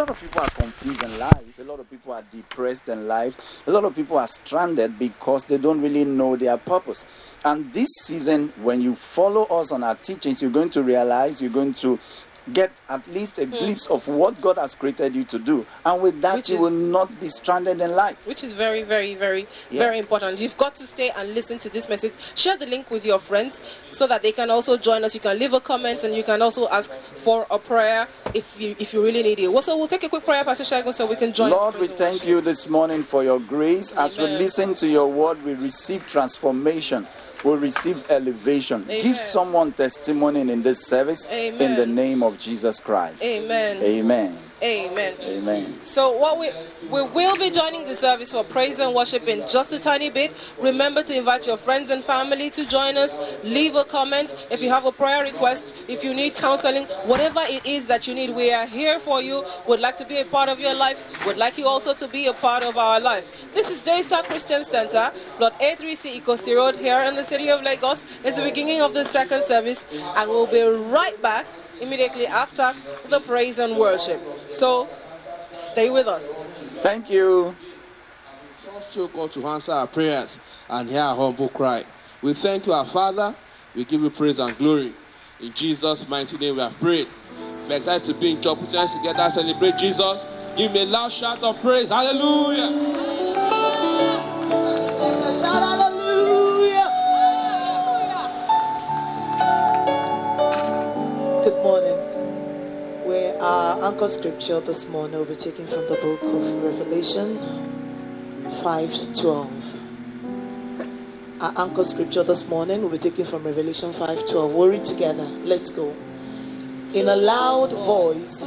lot of people are confused in life. A lot of people are depressed in life. A lot of people are stranded because they don't really know their purpose. And this season, when you follow us on our teachings, you're going to realize you're going to get at least a hmm. glimpse of what God has created you to do. And with that, Which you is- will not be stranded in life. which is very, very, very, Yeah. very important. You've got to stay and listen to this message. Share the link with your friends so that they can also join us. You can leave a comment and you can also ask for a prayer if you if you really need it. Also, we'll take a quick prayer, Pastor Shagun, so we can join. Lord, we thank worship. you this morning for your grace. As we listen to your word, we receive transformation. We receive elevation. Amen. Give someone testimony in this service in the name of Jesus Christ. Amen. Amen. Amen. Amen. So what we we will be joining the service for praise and worship in just a tiny bit. Remember to invite your friends and family to join us. Leave a comment if you have a prayer request, if you need counseling, whatever it is that you need, we are here for you. Would like to be a part of your life. Would like you also to be a part of our life. This is Daystar Christian Center, Plot A3C Ikosi Road here in the city of Lagos. It's the beginning of the second service, and we'll be right back immediately after the praise and worship. So stay with us. Thank you. Trust you, God, to answer our prayers and hear our humble cry. We thank you, our Father. We give you praise and glory. In Jesus' mighty name, we have prayed. If you're excited to be in church Christians together, celebrate Jesus. Give me a loud shout of praise. Hallelujah. Hallelujah. Good morning. Where our anchor scripture this morning will be taken from the book of Revelation 5:12. Our anchor scripture this morning will be taken from Revelation 5:12. We'll read together. Let's go. In a loud voice,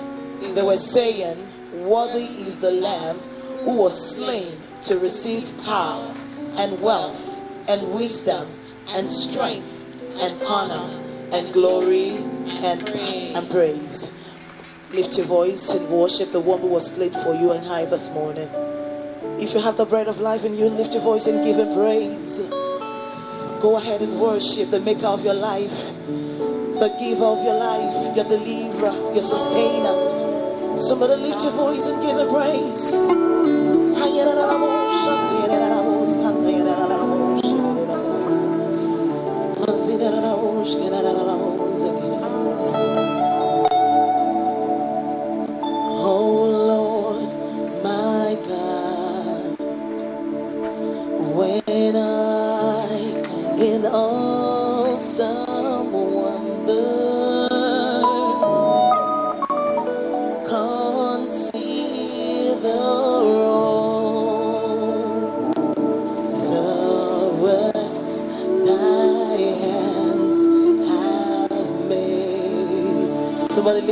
they were saying, Worthy is the Lamb who was slain to receive power and wealth and wisdom and strength and honor and glory and, and praise. Lift your voice and worship the one who was slain for you and I this morning. If you have the bread of life in you, lift your voice and give him praise. Go ahead and worship the maker of your life, the giver of your life, your deliverer, your sustainer. Somebody lift your voice and give him praise.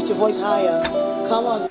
Lift your voice higher. Come on.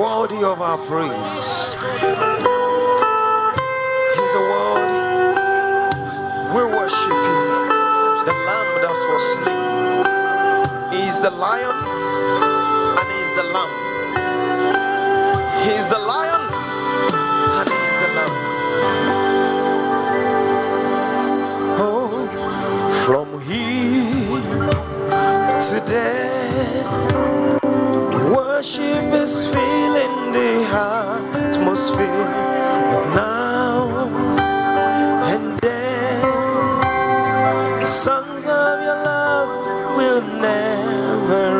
worthy of our praise. He's a worthy. We're worshiping the Lamb that was slain. He's the Lion and He's the Lamb. He's the Lion and He's the Lamb. Oh, from here today. Worship is filling the atmosphere but now and then. The songs of your love will never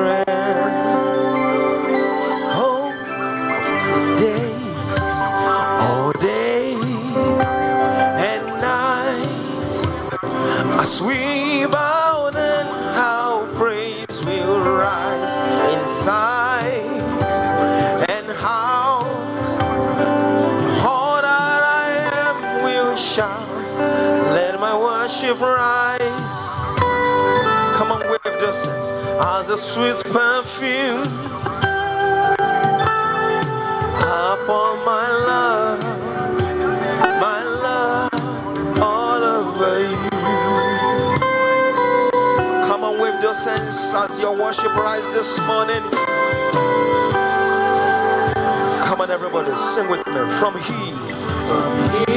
a sweet perfume upon my love, my love all over you. Come on, with your hands as your worship rise this morning. Come on, everybody, sing with me from here. From here.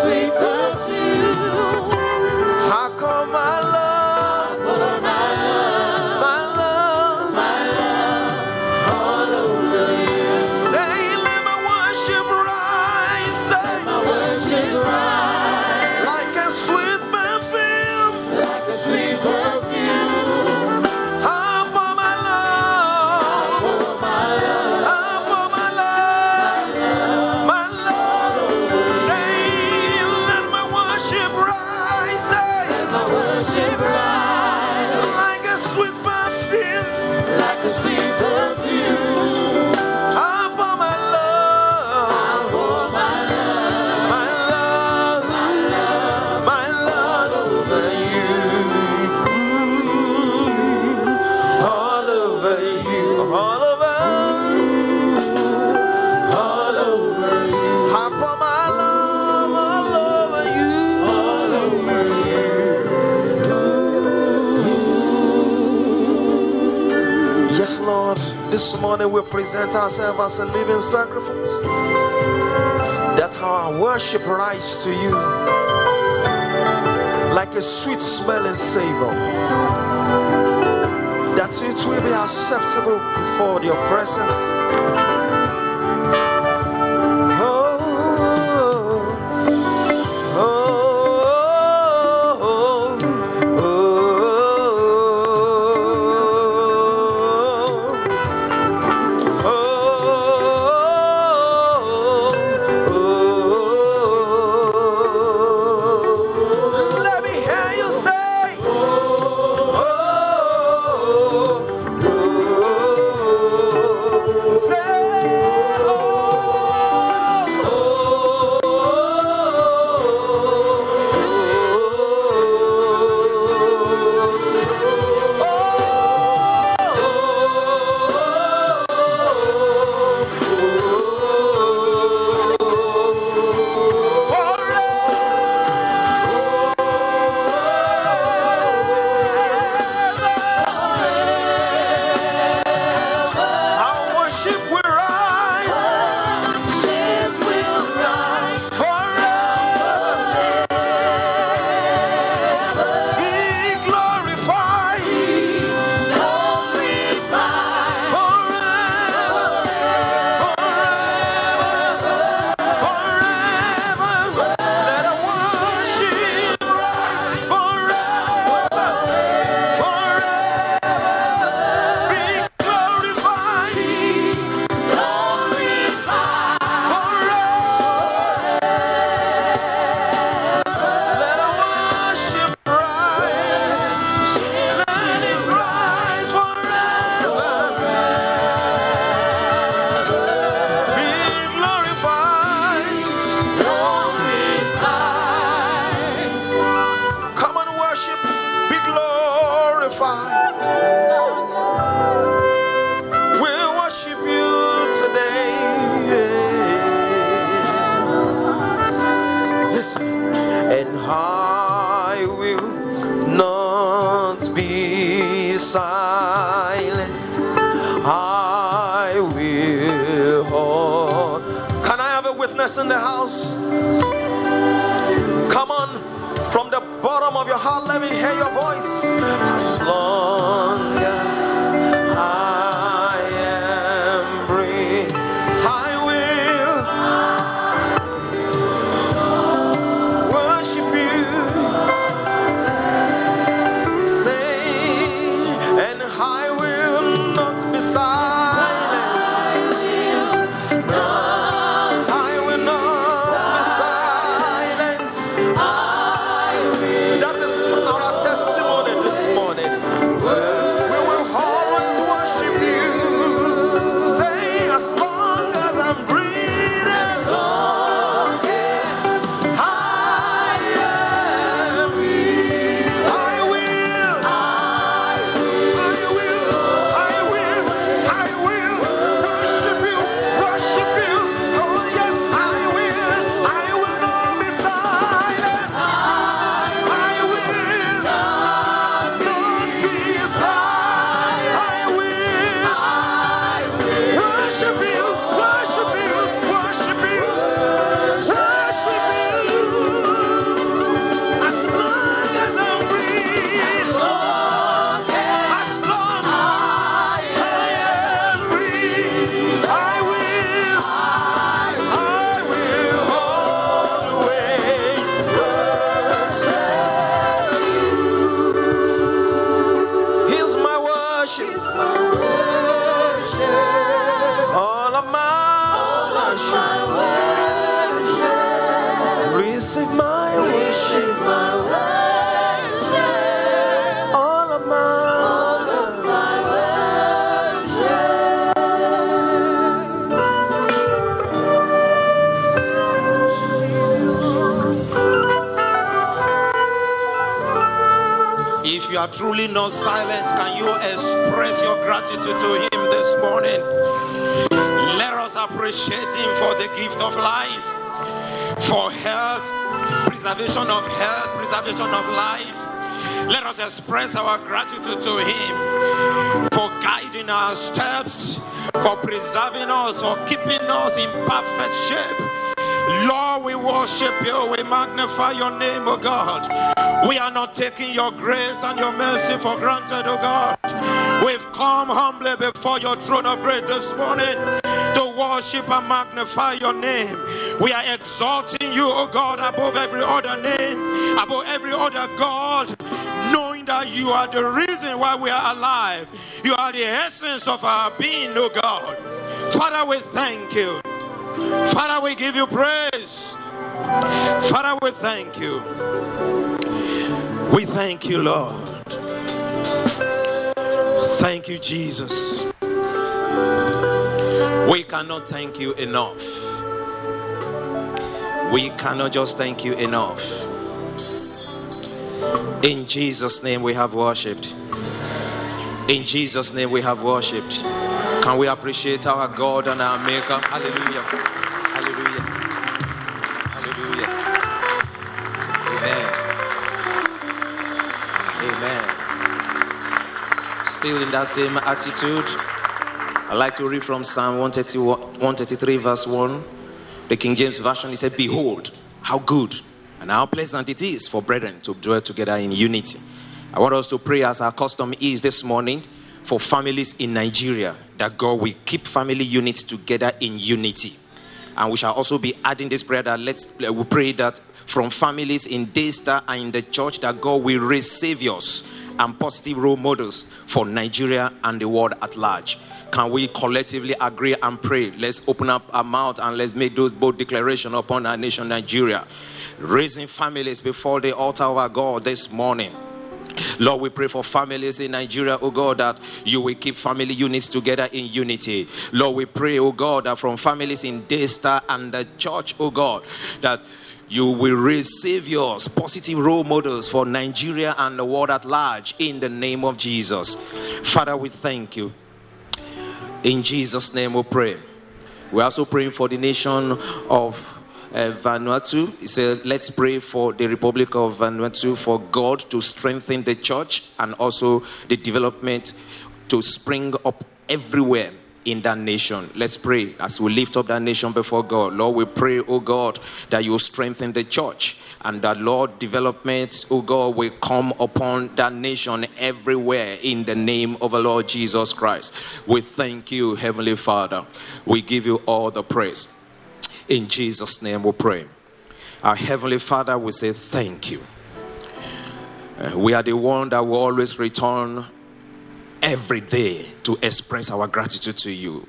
sweet. present ourselves as a living sacrifice. That our worship rise to you like a sweet smelling savor. That it will be acceptable before your presence. Truly not silent, can you express your gratitude to Him this morning? Let us appreciate Him for the gift of life, for health, preservation of health, preservation of life. Let us express our gratitude to Him for guiding our steps, for preserving us, for keeping us in perfect shape. Lord, we worship you, we magnify your name, O God. We are not taking your grace and your mercy for granted, O God. We've come humbly before your throne of grace this morning to worship and magnify your name. We are exalting you, O God, above every other name, above every other God, knowing that you are the reason why we are alive. You are the essence of our being, O God. Father, we thank you. Father, we give you praise. Father, we thank you. We thank you, Lord. Thank you, Jesus. We cannot thank you enough. We cannot just thank you enough. In Jesus' name, we have worshipped. In Jesus' name, we have worshipped. Can we appreciate our God and our Maker? Hallelujah. Hallelujah. Still in that same attitude, I'd like to read from Psalm 131 133, verse 1. The King James Version, he said, Behold, how good and how pleasant it is for brethren to dwell together in unity. I want us to pray as our custom is this morning for families in Nigeria that God will keep family units together in unity. And we shall also be adding this prayer that let's we pray that from families in Daystar and in the church that God will raise saviors and positive role models for Nigeria and the world at large. Can we collectively agree and pray? Let's open up our mouth and let's make those bold declarations upon our nation, Nigeria. Raising families before the altar of our God this morning. Lord, we pray for families in Nigeria, oh God, that you will keep family units together in unity. Lord, we pray, oh God, that from families in Daystar and the church, oh God, that you will raise saviors, positive role models for Nigeria and the world at large in the name of Jesus. Father, we thank you. In Jesus' name we pray. We're also praying for the nation of uh, Vanuatu. He said, Let's pray for the Republic of Vanuatu for God to strengthen the church and also the development to spring up everywhere in that nation. Let's pray as we lift up that nation before God. Lord, we pray, oh God, that you strengthen the church and that, Lord, development, oh God, will come upon that nation everywhere in the name of the Lord Jesus Christ. We thank you, Heavenly Father. We give you all the praise. In Jesus' name we pray. Our Heavenly Father, we say thank you. Uh, we are the one that will always return every day to express our gratitude to you.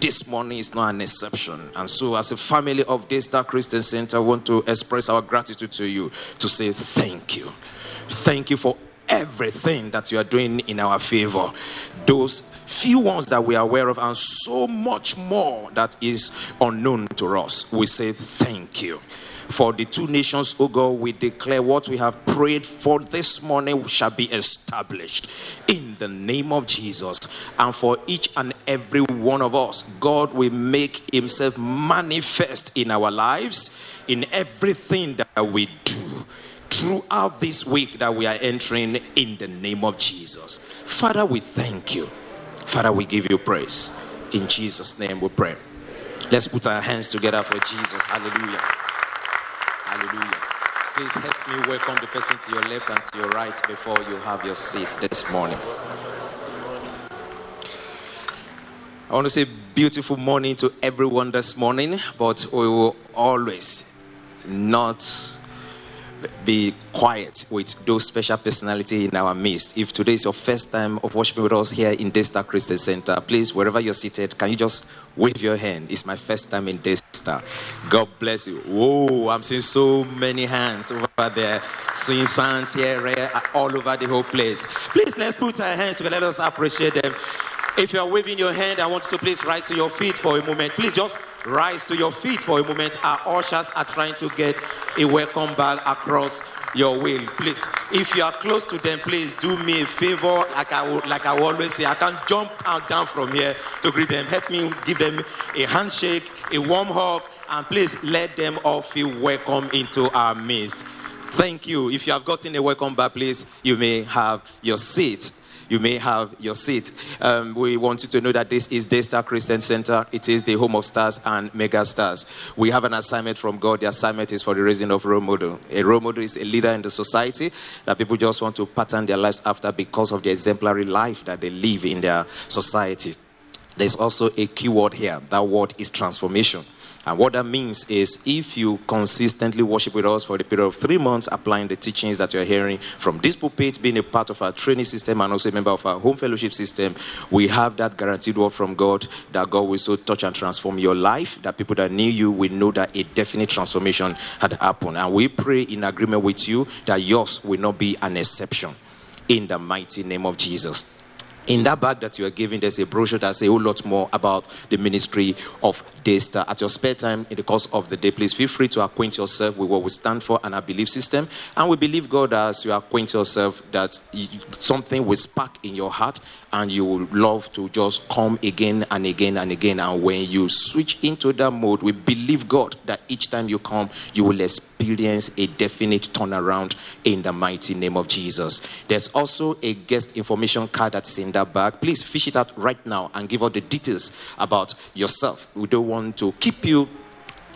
This morning is not an exception. And so, as a family of Daystar Christian Center, I want to express our gratitude to you to say thank you. Thank you for everything that you are doing in our favor. Those few ones that we are aware of, and so much more that is unknown to us. We say thank you. For the two nations, O God, we declare what we have prayed for this morning shall be established in the name of Jesus. And for each and every one of us, God will make Himself manifest in our lives, in everything that we do throughout this week that we are entering in the name of Jesus. Father, we thank you. Father, we give you praise. In Jesus' name we pray. Let's put our hands together for Jesus. Hallelujah. Hallelujah. Please help me welcome the person to your left and to your right before you have your seat this morning. I want to say beautiful morning to everyone this morning, but we will always not be quiet with those special personality in our midst. If today is your first time of worshiping with us here in Daystar Christian Center, please, wherever you're seated, can you just wave your hand? It's my first time in Daystar. Daystar. God bless you. Whoa, I'm seeing so many hands over there. Swing hands here, all over the whole place. Please, let's put our hands together. Let us appreciate them. If you are waving your hand, I want you to please rise to your feet for a moment. Please just rise to your feet for a moment. Our ushers are trying to get a welcome bag across your way. Please, if you are close to them, please do me a favor. Like I would, like I always say, I can jump out down from here to greet them. Help me give them a handshake, a warm hug, and please let them all feel welcome into our midst. Thank you. If you have gotten a welcome bag, please, you may have your seat you may have your seat. Um, we want you to know that this is Daystar Christian Center. It is the home of stars and mega stars. We have an assignment from God. The assignment is for the raising of role model. A role model is a leader in the society that people just want to pattern their lives after because of the exemplary life that they live in their society. There's also a key word here. That word is transformation. And what that means is if you consistently worship with us for the period of three months, applying the teachings that you're hearing from this pulpit, being a part of our training system and also a member of our home fellowship system, we have that guaranteed word from God that God will so touch and transform your life that people that knew you will know that a definite transformation had happened. And we pray in agreement with you that yours will not be an exception in the mighty name of Jesus in that bag that you are giving, there's a brochure that says a whole lot more about the ministry of Daystar. At your spare time, in the course of the day, please feel free to acquaint yourself with what we stand for and our belief system. And we believe, God, as you acquaint yourself, that something will spark in your heart and you will love to just come again and again and again. And when you switch into that mode, we believe, God, that each time you come, you will experience a definite turnaround in the mighty name of Jesus. There's also a guest information card that's in that bag. Please fish it out right now and give out the details about yourself. We don't want to keep you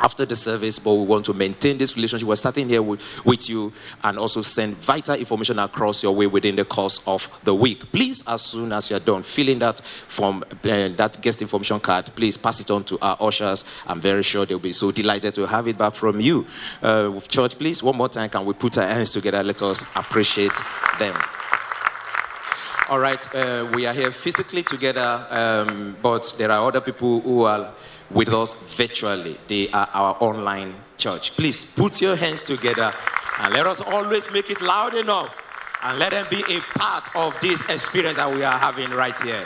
after the service, but we want to maintain this relationship. We're starting here with, with, you and also send vital information across your way within the course of the week. Please, as soon as you're done filling that from uh, that guest information card, please pass it on to our ushers. I'm very sure they'll be so delighted to have it back from you. Uh, church, please, one more time, can we put our hands together? Let us appreciate them. All right, uh, we are here physically together, um, but there are other people who are with us virtually. They are our online church. Please put your hands together and let us always make it loud enough and let them be a part of this experience that we are having right here.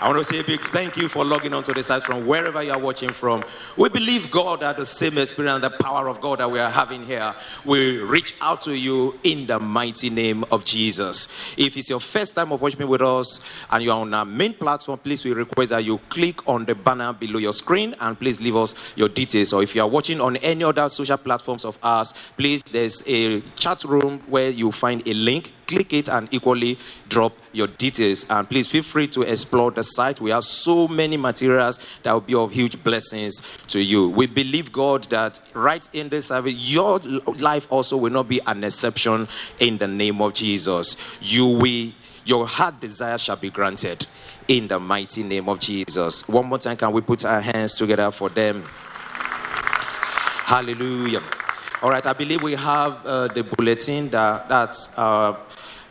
I want to say a big thank you for logging onto the site from wherever you are watching from. We believe God had the same experience and the power of God that we are having here We reach out to you in the mighty name of Jesus. If it's your first time of worshiping with us and you are on our main platform, please we request that you click on the banner below your screen and please leave us your details. Or if you are watching on any other social platforms of ours, please there's a chat room where you find a link click it and equally drop your details. And please feel free to explore the site. We have so many materials that will be of huge blessings to you. We believe, God, that right in this service, your life also will not be an exception in the name of Jesus. You will, your heart desire shall be granted in the mighty name of Jesus. One more time, can we put our hands together for them? Hallelujah. All right, I believe we have uh, the bulletin that that's uh,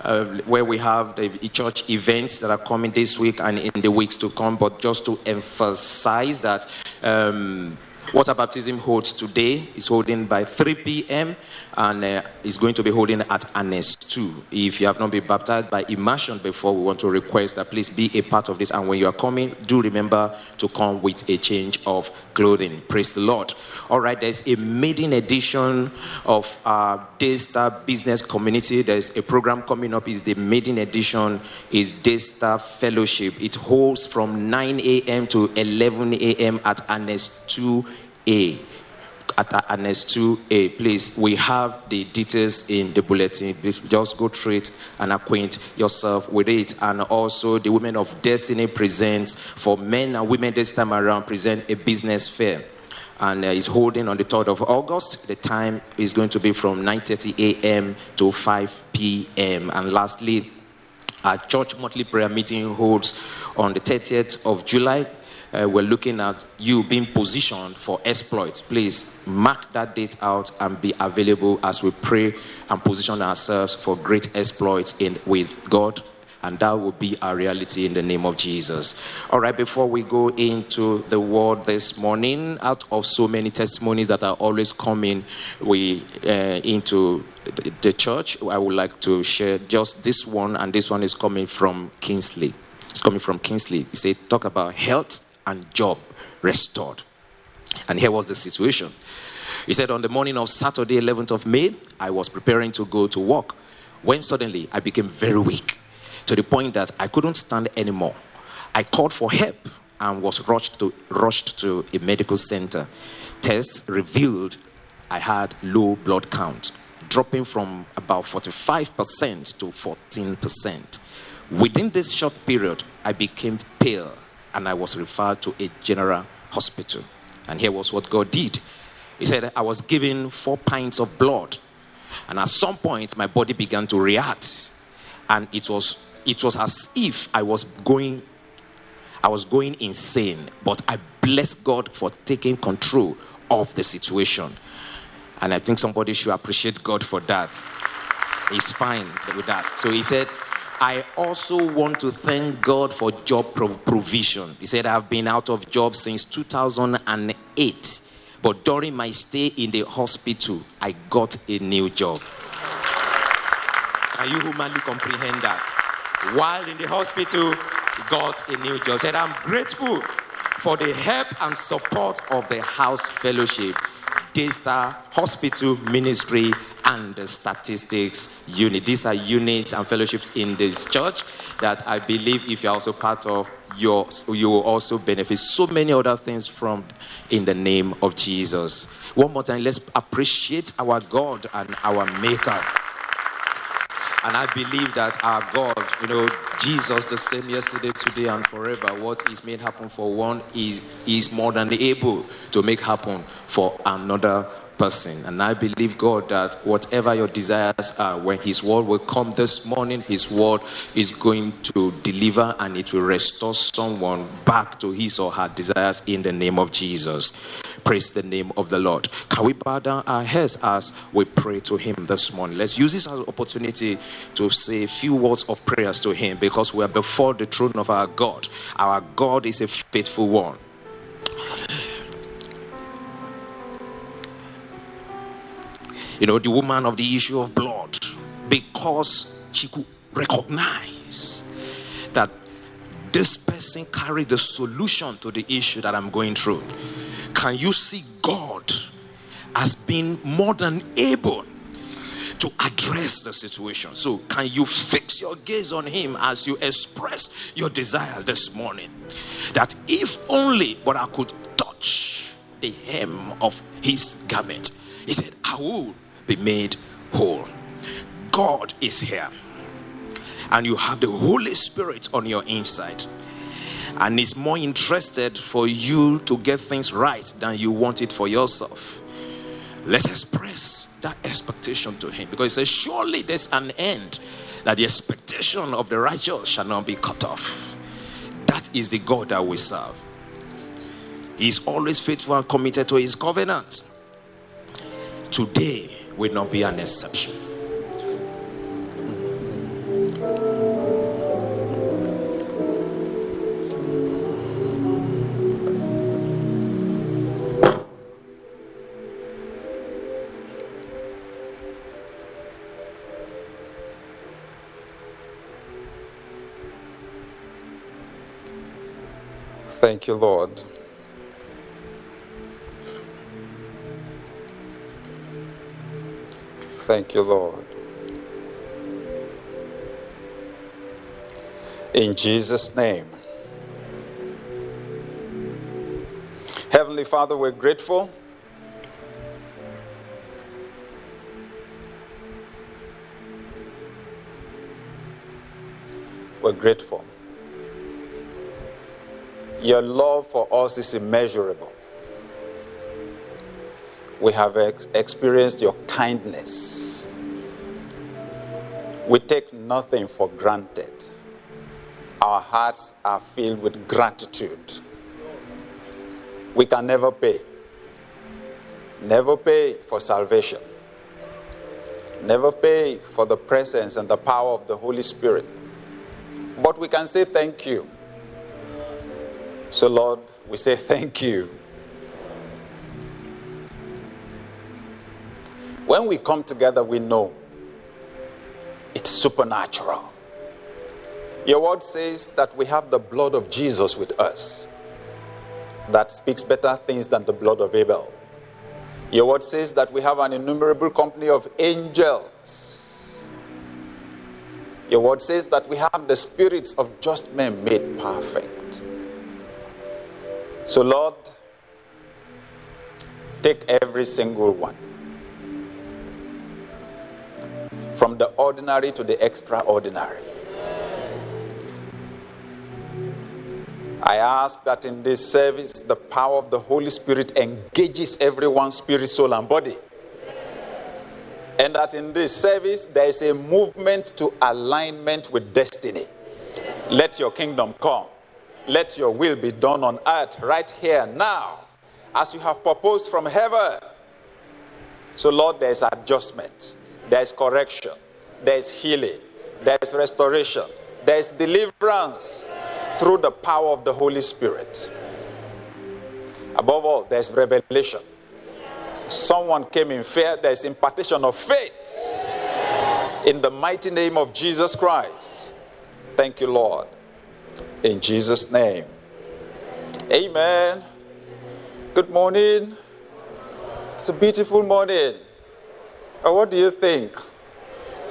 uh, where we have the church events that are coming this week and in the weeks to come. But just to emphasize that um, water baptism holds today is holding by 3 p.m and uh, is going to be holding at Annex 2. If you have not been baptized by immersion before, we want to request that please be a part of this. And when you are coming, do remember to come with a change of clothing. Praise the Lord. All right, there's a maiden edition of our Daystar Business Community. There's a program coming up. Is the maiden edition is Daystar Fellowship. It holds from 9 a.m. to 11 a.m. at Annex 2A at Annex 2A. Please, we have the details in the bulletin. Just go through it and acquaint yourself with it. And also, the Women of Destiny presents for men and women this time around present a business fair and uh, is holding on the 3rd of August. The time is going to be from 9:30 a.m. to 5 p.m. And lastly, our church monthly prayer meeting holds on the 30th of July uh, we're looking at you being positioned for exploits. Please mark that date out and be available as we pray and position ourselves for great exploits in with God and that will be our reality in the name of Jesus. All right, before we go into the word this morning, out of so many testimonies that are always coming we uh, into the, the church, I would like to share just this one, and this one is coming from Kingsley. It's coming from Kingsley. He said, Talk about health and job restored. And here was the situation. He said, On the morning of Saturday, 11th of May, I was preparing to go to work when suddenly I became very weak to the point that I couldn't stand anymore. I called for help and was rushed to, rushed to a medical center. Tests revealed I had low blood count, dropping from about 45% to 14%. Within this short period, I became pale and I was referred to a general hospital. And here was what God did. He said, I was given four pints of blood. And at some point, my body began to react. And it was it was as if I was going I was going insane, but I bless God for taking control of the situation. And I think somebody should appreciate God for that. He's fine with that. So he said, I also want to thank God for job provision. He said, I've been out of job since 2008, but during my stay in the hospital, I got a new job. Can you humanly comprehend that? while in the hospital, got a new job. Said, I'm grateful for the help and support of the house fellowship, Daystar Hospital Ministry, and the statistics unit. These are units and fellowships in this church that I believe if you're also part of your you will also benefit so many other things from in the name of Jesus. One more time, let's appreciate our God and our maker. And I believe that our God, you know, Jesus, the same yesterday, today, and forever, what is made happen for one is, is more than able to make happen for another person. And I believe, God, that whatever your desires are, when His word will come this morning, His word is going to deliver and it will restore someone back to his or her desires in the name of Jesus. Praise the name of the Lord. Can we bow down our heads as we pray to Him this morning? Let's use this as an opportunity to say a few words of prayers to Him because we are before the throne of our God. Our God is a faithful one. You know, the woman of the issue of blood, because she could recognize that this person carried the solution to the issue that I'm going through can you see God as being more than able to address the situation? So, can you fix your gaze on Him as you express your desire this morning? That if only but I could touch the hem of His garment, He said, I will be made whole. God is here, and you have the Holy Spirit on your inside and is more interested for you to get things right than you want it for yourself. Let's express that expectation to Him because He says, Surely there's an end that the expectation of the righteous shall not be cut off. That is the God that we serve. He is always faithful and committed to His covenant. Today will not be an exception. Thank you, Lord. Thank you, Lord. In Jesus' name. Heavenly Father, we're grateful. We're grateful. Your love for us is immeasurable. We have ex- experienced your kindness. We take nothing for granted. Our hearts are filled with gratitude. We can never pay. Never pay for salvation. Never pay for the presence and the power of the Holy Spirit. But we can say thank you. So, Lord, we say thank you. When we come together, we know it's supernatural. Your word says that we have the blood of Jesus with us that speaks better things than the blood of Abel. Your word says that we have an innumerable company of angels. Your word says that we have the spirits of just men made perfect. So, Lord, take every single one. From the ordinary to the extraordinary. I ask that in this service, the power of the Holy Spirit engages everyone's spirit, soul, and body. And that in this service, there is a movement to alignment with destiny. Let your kingdom come. Let your will be done on earth right here now, as you have proposed from heaven. So, Lord, there is adjustment, there is correction, there is healing, there is restoration, there is deliverance through the power of the Holy Spirit. Above all, there's revelation. Someone came in fear, there's impartation of faith. In the mighty name of Jesus Christ. Thank you, Lord. In Jesus' name. Amen. Good morning. It's a beautiful morning. Oh, what do you think?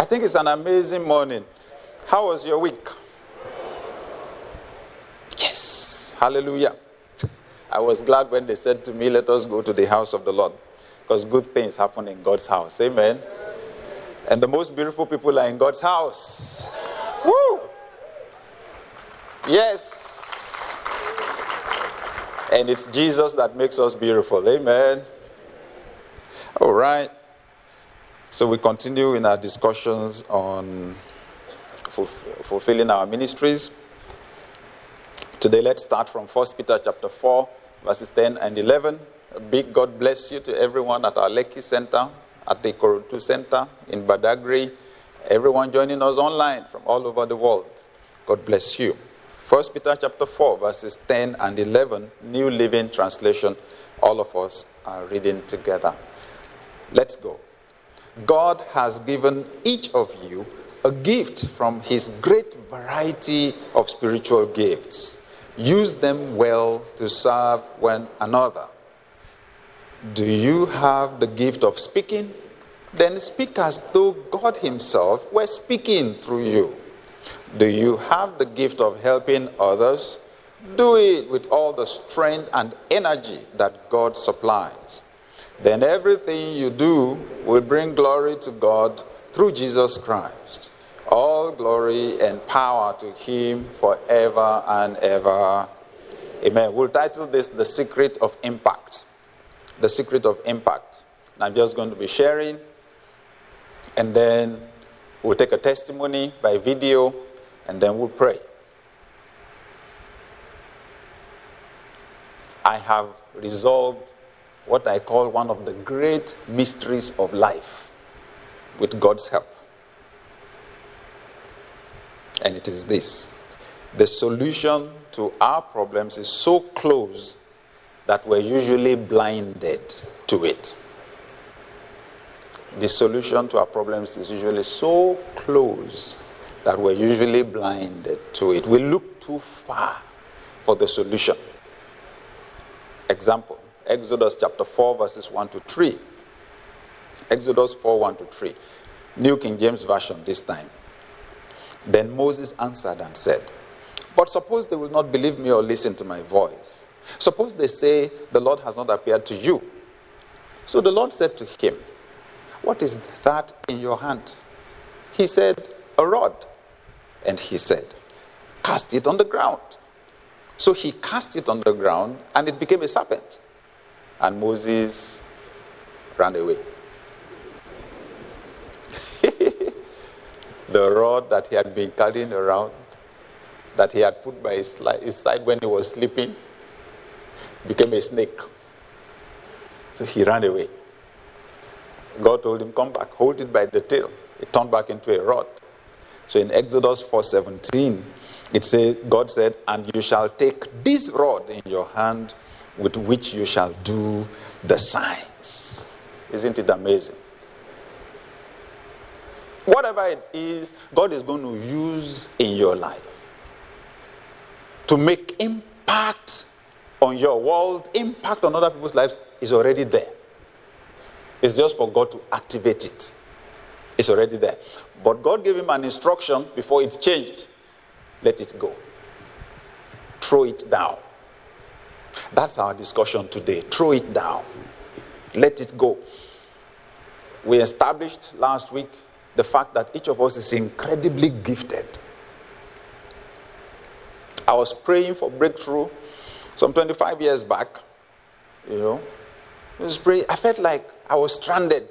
I think it's an amazing morning. How was your week? Yes. Hallelujah. I was glad when they said to me, Let us go to the house of the Lord. Because good things happen in God's house. Amen. And the most beautiful people are in God's house. Woo! Yes. And it's Jesus that makes us beautiful. Amen. All right. So we continue in our discussions on fulfilling our ministries. Today, let's start from 1 Peter chapter 4, verses 10 and 11. A big God bless you to everyone at our Lekki Center, at the Korotu Center in Badagry, everyone joining us online from all over the world. God bless you. 1 Peter chapter 4, verses 10 and 11, New Living Translation. All of us are reading together. Let's go. God has given each of you a gift from his great variety of spiritual gifts. Use them well to serve one another. Do you have the gift of speaking? Then speak as though God Himself were speaking through you. Do you have the gift of helping others? Do it with all the strength and energy that God supplies. Then everything you do will bring glory to God through Jesus Christ. All glory and power to him forever and ever. Amen. We'll title this The Secret of Impact. The Secret of Impact. And I'm just going to be sharing, and then we'll take a testimony by video, and then we'll pray. I have resolved what I call one of the great mysteries of life with God's help. And it is this the solution to our problems is so close that we're usually blinded to it. The solution to our problems is usually so close that we're usually blinded to it. We look too far for the solution. Example Exodus chapter 4, verses 1 to 3. Exodus 4, 1 to 3. New King James Version this time. Then Moses answered and said, But suppose they will not believe me or listen to my voice. Suppose they say, The Lord has not appeared to you. So the Lord said to him, What is that in your hand? He said, A rod. And he said, Cast it on the ground. So he cast it on the ground, and it became a serpent. And Moses ran away. the rod that he had been carrying around, that he had put by his, his side when he was sleeping, became a snake. So he ran away. God told him, Come back, hold it by the tail. It turned back into a rod. So in Exodus 4:17, It says, God said, And you shall take this rod in your hand with which you shall do the signs. Isn't it amazing? Whatever it is, God is going to use in your life to make impact on your world, impact on other people's lives is already there. It's just for God to activate it. It's already there. But God gave him an instruction before it changed. Let it go. Throw it down. That's our discussion today. Throw it down. Let it go. We established last week the fact that each of us is incredibly gifted. I was praying for breakthrough some 25 years back, you know. I was praying. I felt like I was stranded.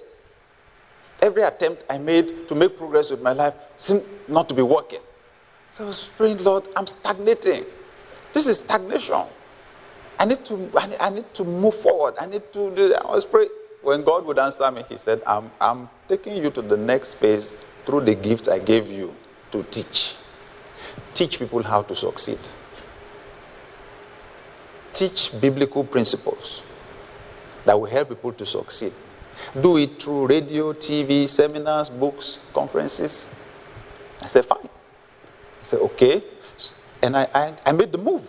Every attempt I made to make progress with my life seemed not to be working. So I was praying, Lord, I'm stagnating. This is stagnation. I need to, I need, to move forward. I need to do that. I was praying when God would answer me, He said, I'm, I'm taking you to the next phase through the gift I gave you to teach. Teach people how to succeed. Teach biblical principles that will help people to succeed. Do it through radio, TV, seminars, books, conferences. I said, fine. I said, okay. And I, I, I made the move.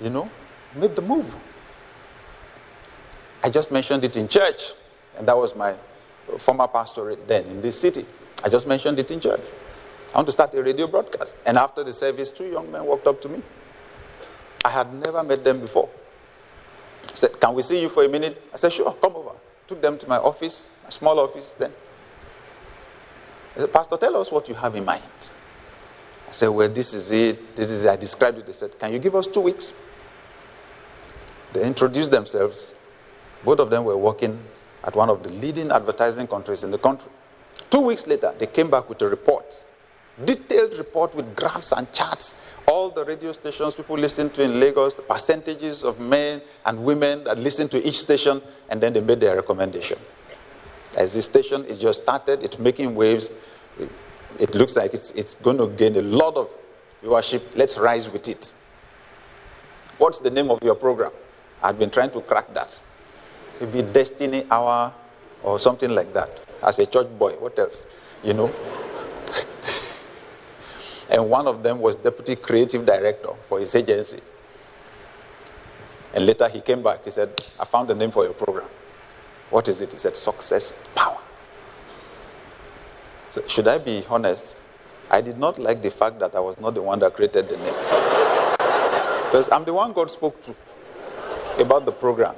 You know, made the move. I just mentioned it in church, and that was my former pastorate then in this city. I just mentioned it in church. I want to start a radio broadcast. And after the service, two young men walked up to me. I had never met them before. said, Can we see you for a minute? I said, Sure, come over. Took them to my office, a small office then. I said, Pastor, tell us what you have in mind. I said, Well, this is it. This is it. I described it. They said, Can you give us two weeks? They introduced themselves. Both of them were working at one of the leading advertising countries in the country. Two weeks later, they came back with a report, detailed report with graphs and charts. All the radio stations people listen to in Lagos, the percentages of men and women that listen to each station, and then they made their recommendation. As this station is just started, it's making waves. It looks like it's, it's going to gain a lot of viewership. Let's rise with it. What's the name of your program? I've been trying to crack that maybe Destiny Hour or something like that. As a church boy, what else? You know? and one of them was deputy creative director for his agency. And later he came back. He said, I found the name for your program. What is it? He said, Success Power. So, should I be honest? I did not like the fact that I was not the one that created the name. because I'm the one God spoke to about the program.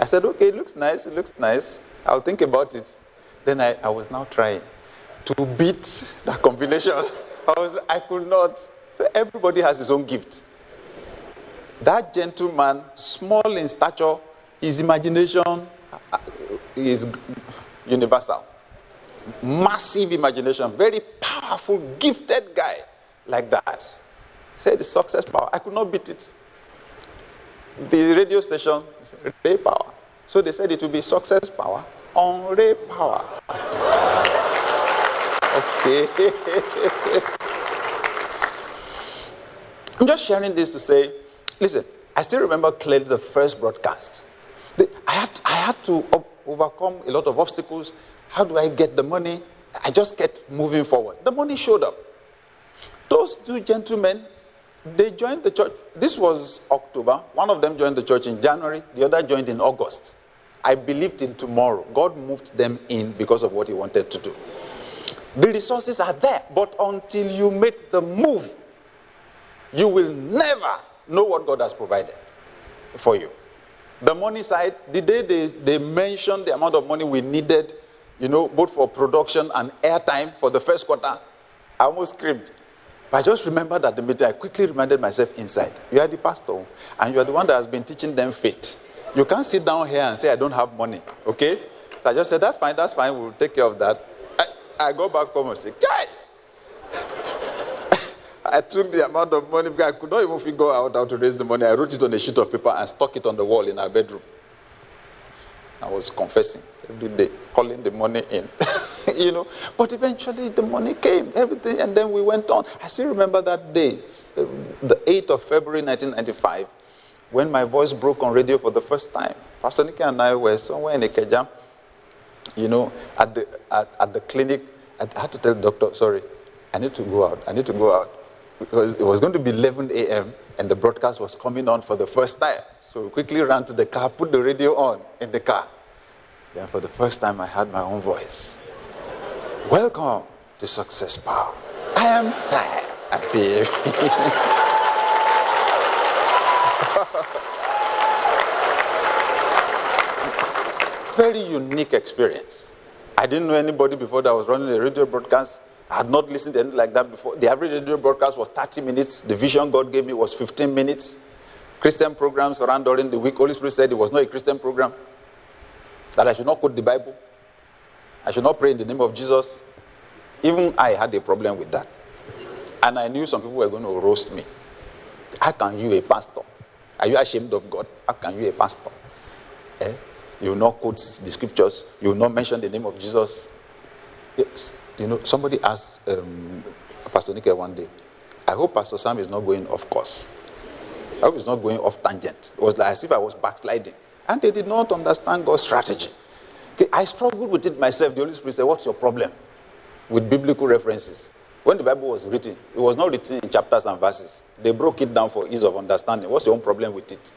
I said, okay, it looks nice, it looks nice. I'll think about it. Then I, I was now trying to beat that combination. I, was, I could not. So everybody has his own gift. That gentleman, small in stature, his imagination uh, is universal. Massive imagination, very powerful, gifted guy like that. Said the success power. I could not beat it. The radio station, Ray Power. So they said it will be success power on Ray Power. okay. I'm just sharing this to say, listen, I still remember clearly the first broadcast. The, I, had, I had to overcome a lot of obstacles. How do I get the money? I just kept moving forward. The money showed up. Those two gentlemen they joined the church. This was October. One of them joined the church in January, the other joined in August. I believed in tomorrow. God moved them in because of what He wanted to do. The resources are there, but until you make the move, you will never know what God has provided for you. The money side, the day they, they mentioned the amount of money we needed, you know, both for production and airtime for the first quarter, I almost screamed. But I just remembered at the meeting, I quickly reminded myself inside, you are the pastor, and you are the one that has been teaching them faith. You can't sit down here and say, I don't have money, okay? So I just said, that's fine, that's fine, we'll take care of that. I, I go back home and say, Guy! I took the amount of money because I could not even figure out how to raise the money. I wrote it on a sheet of paper and stuck it on the wall in our bedroom. I was confessing every day, calling the money in. you know. But eventually the money came, everything, and then we went on. I still remember that day, uh, the 8th of February 1995, when my voice broke on radio for the first time. Pastor Nike and I were somewhere in Ikeja, you know, at the, at, at the clinic. I had to tell the doctor, sorry, I need to go out. I need to go out. Because it was going to be 11 a.m. and the broadcast was coming on for the first time. So we quickly ran to the car, put the radio on in the car. Then for the first time, I heard my own voice. Welcome to Success Power. I am at Dave. Very unique experience. I didn't know anybody before that was running a radio broadcast. I had not listened to anything like that before. The average radio broadcast was 30 minutes. The vision God gave me was 15 minutes. Christian programs ran during the week. Holy Spirit said it was not a Christian program. That I should not quote the Bible. I should not pray in the name of Jesus. Even I had a problem with that. And I knew some people were going to roast me. How can you, a pastor? Are you ashamed of God? How can you, a pastor? Eh? You will not quote the scriptures. You will not mention the name of Jesus. Yes. You know, somebody asked um, Pastor Nike one day, I hope Pastor Sam is not going off course. I hope he's not going off tangent. It was like as if I was backsliding. And they did not understand God's strategy. Okay, I struggled with it myself. The Holy Spirit said, What's your problem with biblical references? When the Bible was written, it was not written in chapters and verses. They broke it down for ease of understanding. What's your own problem with it?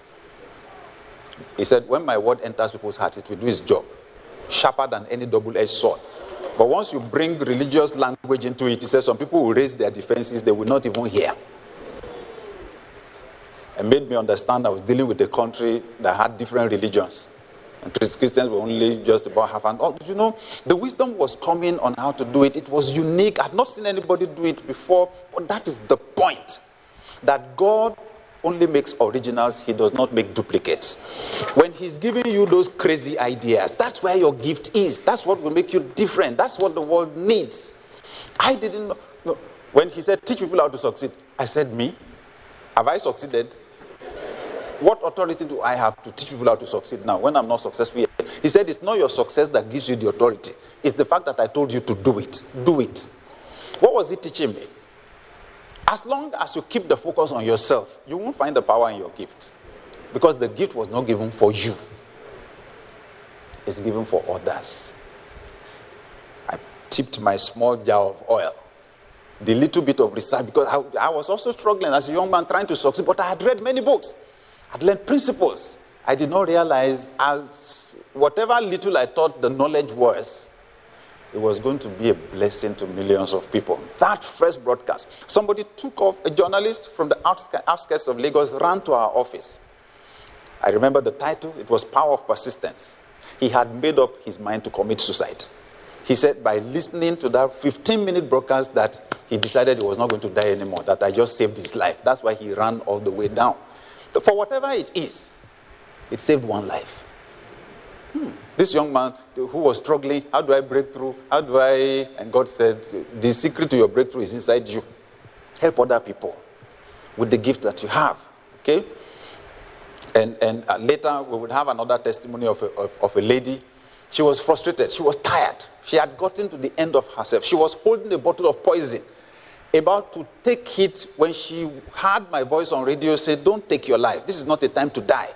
He said, When my word enters people's hearts, it will do its job, sharper than any double edged sword. But once you bring religious language into it, he says some people will raise their defenses, they will not even hear. And made me understand I was dealing with a country that had different religions. And Christians were only just about half and all. You know, the wisdom was coming on how to do it. It was unique. I'd not seen anybody do it before. But that is the point. That God only makes originals, He does not make duplicates. When He's giving you those crazy ideas, that's where your gift is. That's what will make you different. That's what the world needs. I didn't know. No. When He said, teach people how to succeed, I said, me? Have I succeeded? Authority do I have to teach people how to succeed now when I'm not successful yet? He said, It's not your success that gives you the authority, it's the fact that I told you to do it. Do it. What was he teaching me? As long as you keep the focus on yourself, you won't find the power in your gift. Because the gift was not given for you, it's given for others. I tipped my small jar of oil. The little bit of research, because I, I was also struggling as a young man trying to succeed, but I had read many books. I'd learned principles. I did not realize as whatever little I thought the knowledge was, it was going to be a blessing to millions of people. That first broadcast, somebody took off, a journalist from the outskirts of Lagos ran to our office. I remember the title, it was Power of Persistence. He had made up his mind to commit suicide. He said by listening to that 15 minute broadcast that he decided he was not going to die anymore, that I just saved his life. That's why he ran all the way down. For whatever it is, it saved one life. Hmm. This young man who was struggling, how do I break through? How do I? And God said, the secret to your breakthrough is inside you. Help other people with the gift that you have. Okay? And, and uh, later we would have another testimony of a, of, of a lady. She was frustrated. She was tired. She had gotten to the end of herself. She was holding a bottle of poison about to take it when she heard my voice on radio say, Don't take your life. This is not a time to die.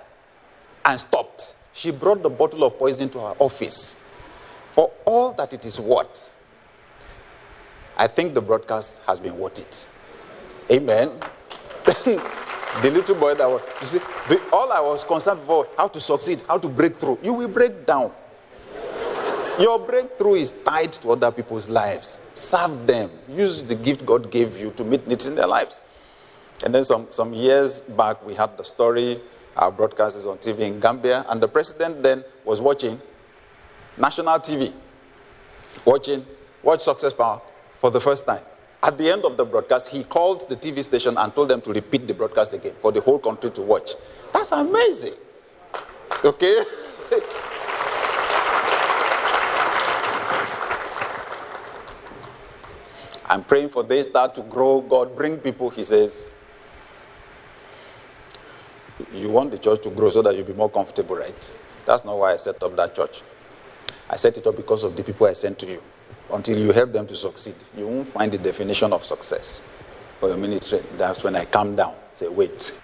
And stopped. She brought the bottle of poison to her office. For all that it is worth, I think the broadcast has been worth it. Amen. the little boy that was, you see, all I was concerned for, how to succeed, how to break through. You will break down. Your breakthrough is tied to other people's lives. Serve them. Use the gift God gave you to meet needs in their lives. And then some, some years back, we had the story. Our broadcast is on TV in Gambia, and the president then was watching national TV, watching Watch Success Power for the first time. At the end of the broadcast, he called the TV station and told them to repeat the broadcast again for the whole country to watch. That's amazing. Okay? I'm praying for this, start to grow. God bring people, he says. You want the church to grow so that you'll be more comfortable, right? That's not why I set up that church. I set it up because of the people I sent to you. until you help them to succeed. You won't find the definition of success for your ministry. That's when I calm down. Say, wait,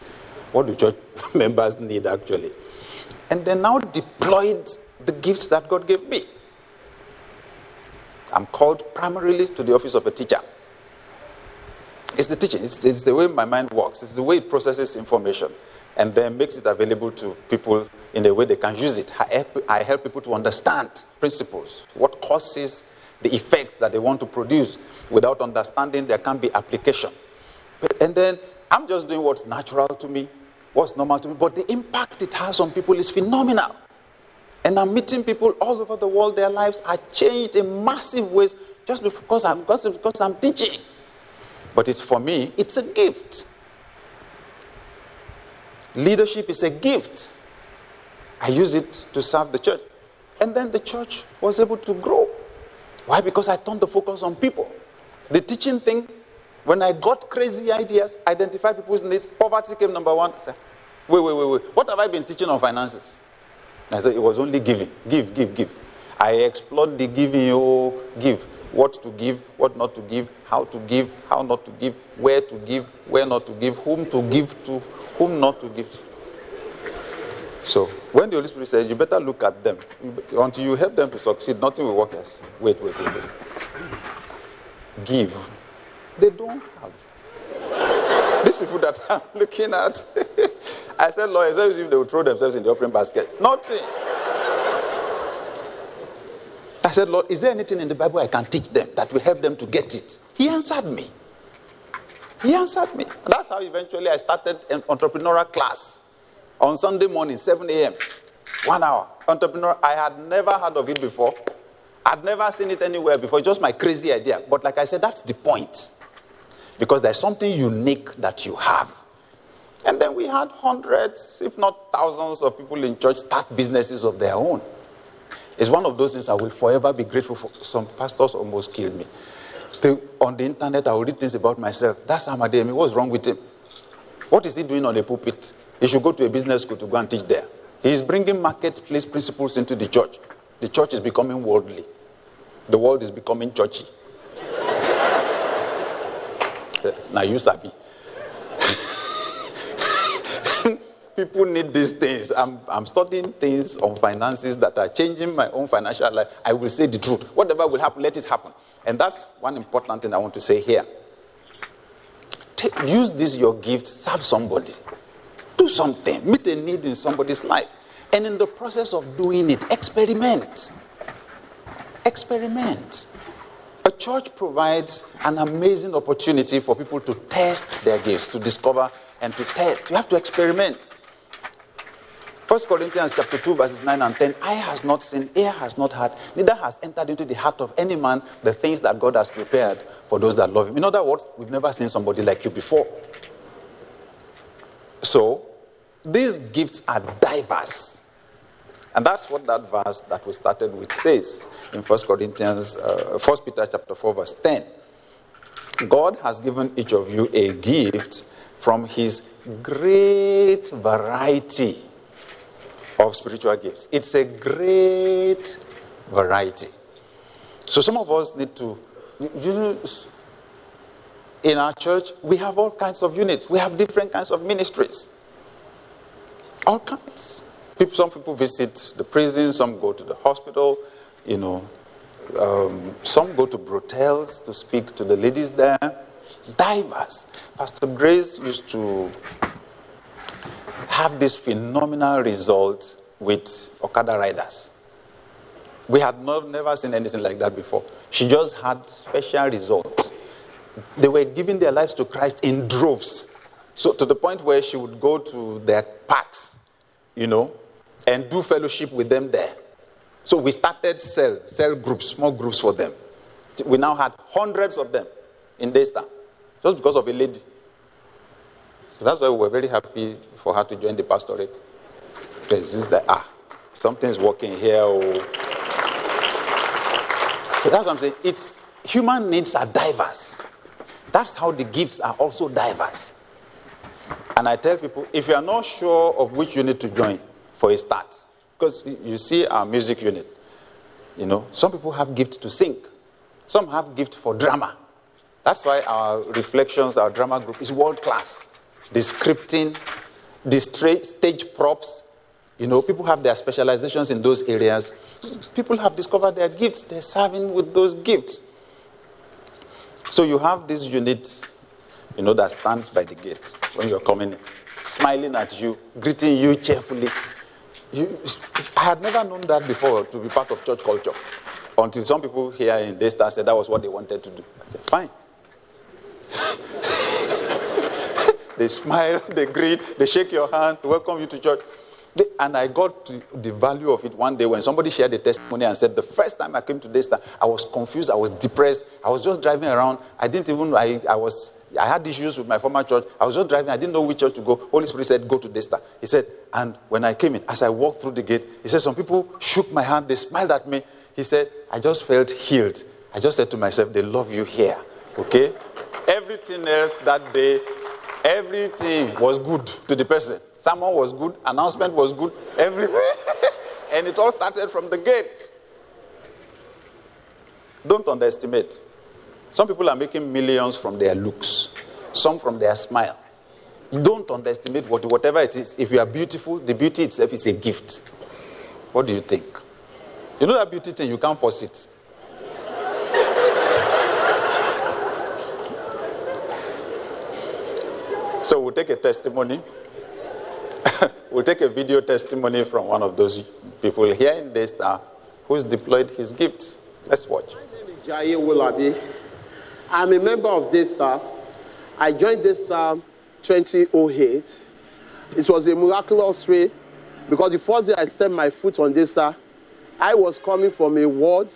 what do church members need actually? And they now deployed the gifts that God gave me. I'm called primarily to the office of a teacher. It's the teaching, it's, it's, the way my mind works, it's the way it processes information and then makes it available to people in a way they can use it. I help, I help people to understand principles, what causes the effects that they want to produce. Without understanding, there can be application. And then I'm just doing what's natural to me, what's normal to me, but the impact it has on people is phenomenal. And I'm meeting people all over the world, their lives are changed in massive ways just because I'm, because, because I'm teaching. But it's for me, it's a gift. Leadership is a gift. I use it to serve the church. And then the church was able to grow. Why? Because I turned the focus on people. The teaching thing, when I got crazy ideas, identify people's needs, poverty came number one. I said, wait, wait, wait, wait. What have I been teaching on finances? I said, it was only giving. Give, give, give. I explored the giving, oh, give. What to give, what not to give, how to give, how not to give, where to give, where not to give, whom to give to, whom not to give to. So when the Holy Spirit says, you better look at them. Until you help them to succeed, nothing will work as. Wait, wait, wait, wait. Give. They don't have. These people that I'm looking at, I said, Lord, as if they would throw themselves in the offering basket. Nothing. I said, Lord, is there anything in the Bible I can teach them that will help them to get it? He answered me. He answered me. And That's how eventually I started an entrepreneurial class on Sunday morning, 7 a.m. One hour. Entrepreneur, I had never heard of it before. I'd never seen it anywhere before. Just my crazy idea. But like I said, that's the point. Because there's something unique that you have. And then we had hundreds, if not thousands, of people in church start businesses of their own. It's one of those things I will forever be grateful for. Some pastors almost killed me. They, on the internet, I will read things about myself. That's Adeyemi. What's wrong with him? What is he doing on a pulpit? He should go to a business school to go and teach there. He is bringing marketplace principles into the church. The church is becoming worldly. The world is becoming churchy. now you sabi. People need these things. I'm, I'm studying things on finances that are changing my own financial life. I will say the truth. Whatever will happen, let it happen. And that's one important thing I want to say here. Take, use this your gift, serve somebody. Do something, meet a need in somebody's life. And in the process of doing it, experiment. Experiment. A church provides an amazing opportunity for people to test their gifts, to discover and to test. You have to experiment. 1 Corinthians chapter 2, verses 9 and 10. Eye has not seen, ear has not heard, neither has entered into the heart of any man the things that God has prepared for those that love him. In other words, we've never seen somebody like you before. So, these gifts are diverse. And that's what that verse that we started with says in 1 Corinthians, uh, 1 Peter chapter 4, verse 10. God has given each of you a gift from his great variety of spiritual gifts. It's a great variety. So some of us need to, you know, in our church, we have all kinds of units. We have different kinds of ministries. All kinds. People, some people visit the prison, some go to the hospital, you know. Um, some go to brothels to speak to the ladies there. Divers. Pastor Grace used to have this phenomenal result with Okada riders. We had not, never seen anything like that before. She just had special results. They were giving their lives to Christ in droves. So to the point where she would go to their parks, you know, and do fellowship with them there. So we started cell, cell groups, small groups for them. We now had hundreds of them in Daystar, just because of a lady. So that's why we were very happy for her to join the pastorate. Because it's like, ah, something's working here. Oh. So that's what I'm saying. It's human needs are diverse. That's how the gifts are also diverse. And I tell people, if you are not sure of which unit to join for a start, because you see our music unit, you know, some people have gifts to sing. Some have gift for drama. That's why our reflections, our drama group is world class. The scripting, the stage props. You know, people have their specializations in those areas. People have discovered their gifts. They're serving with those gifts. So you have this unit, you know, that stands by the gate when you're coming in, smiling at you, greeting you cheerfully. You, I had never known that before to be part of church culture until some people here in Daystar said that was what they wanted to do. I said, fine. they smile, they greet, they shake your hand, welcome you to church. They, and I got the value of it one day when somebody shared the testimony and said, The first time I came to Daystar, I was confused, I was depressed, I was just driving around. I didn't even, I, I was, I had issues with my former church. I was just driving, I didn't know which church to go. Holy Spirit said, Go to Daystar. He said, and when I came in, as I walked through the gate, he said, Some people shook my hand, they smiled at me. He said, I just felt healed. I just said to myself, They love you here. Okay? Everything else that day, everything was good to the person. Someone was good, announcement was good, everything. and it all started from the gate. Don't underestimate. Some people are making millions from their looks, some from their smile. Don't underestimate what, whatever it is. If you are beautiful, the beauty itself is a gift. What do you think? You know that beauty thing, you can't force it. So we'll take a testimony. we'll take a video testimony from one of those people here in Daystar who's deployed his gift. Let's watch. My name is Jaye Wolabi. I'm a member of Daystar. I joined Daystar 2008. It was a miraculous way because the first day I stepped my foot on Daystar, I was coming from a ward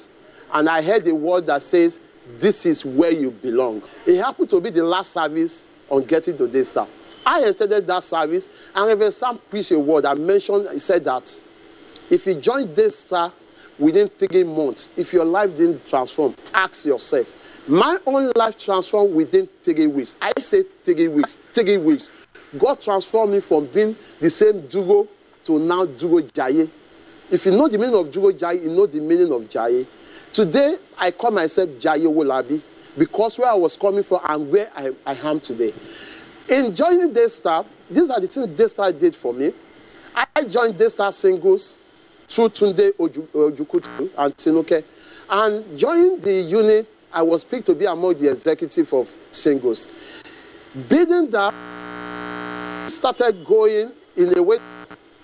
and I heard a word that says, This is where you belong. It happened to be the last service on getting to Daystar. I attended that service and Reverend Sam preached a word. I mentioned, he said that if you join Daystar within three months, if your life didn't transform, ask yourself, my own life transformed within three weeks. I say three weeks, three weeks. God transformed me from being the same Dugo to now Dugo Jaye. If you know the meaning of Dugo Jaye, you know the meaning of Jaye. Today, I call myself Jaye Wolabi because where I was coming from and where I, I am today. In joining Daystar, these are the things Daystar did for me. I joined Daystar Singles through Tunde Oju- Ojukutu and Tinuke. And joining the unit, I was picked to be among the executive of Singles. Bidding that, started going in a way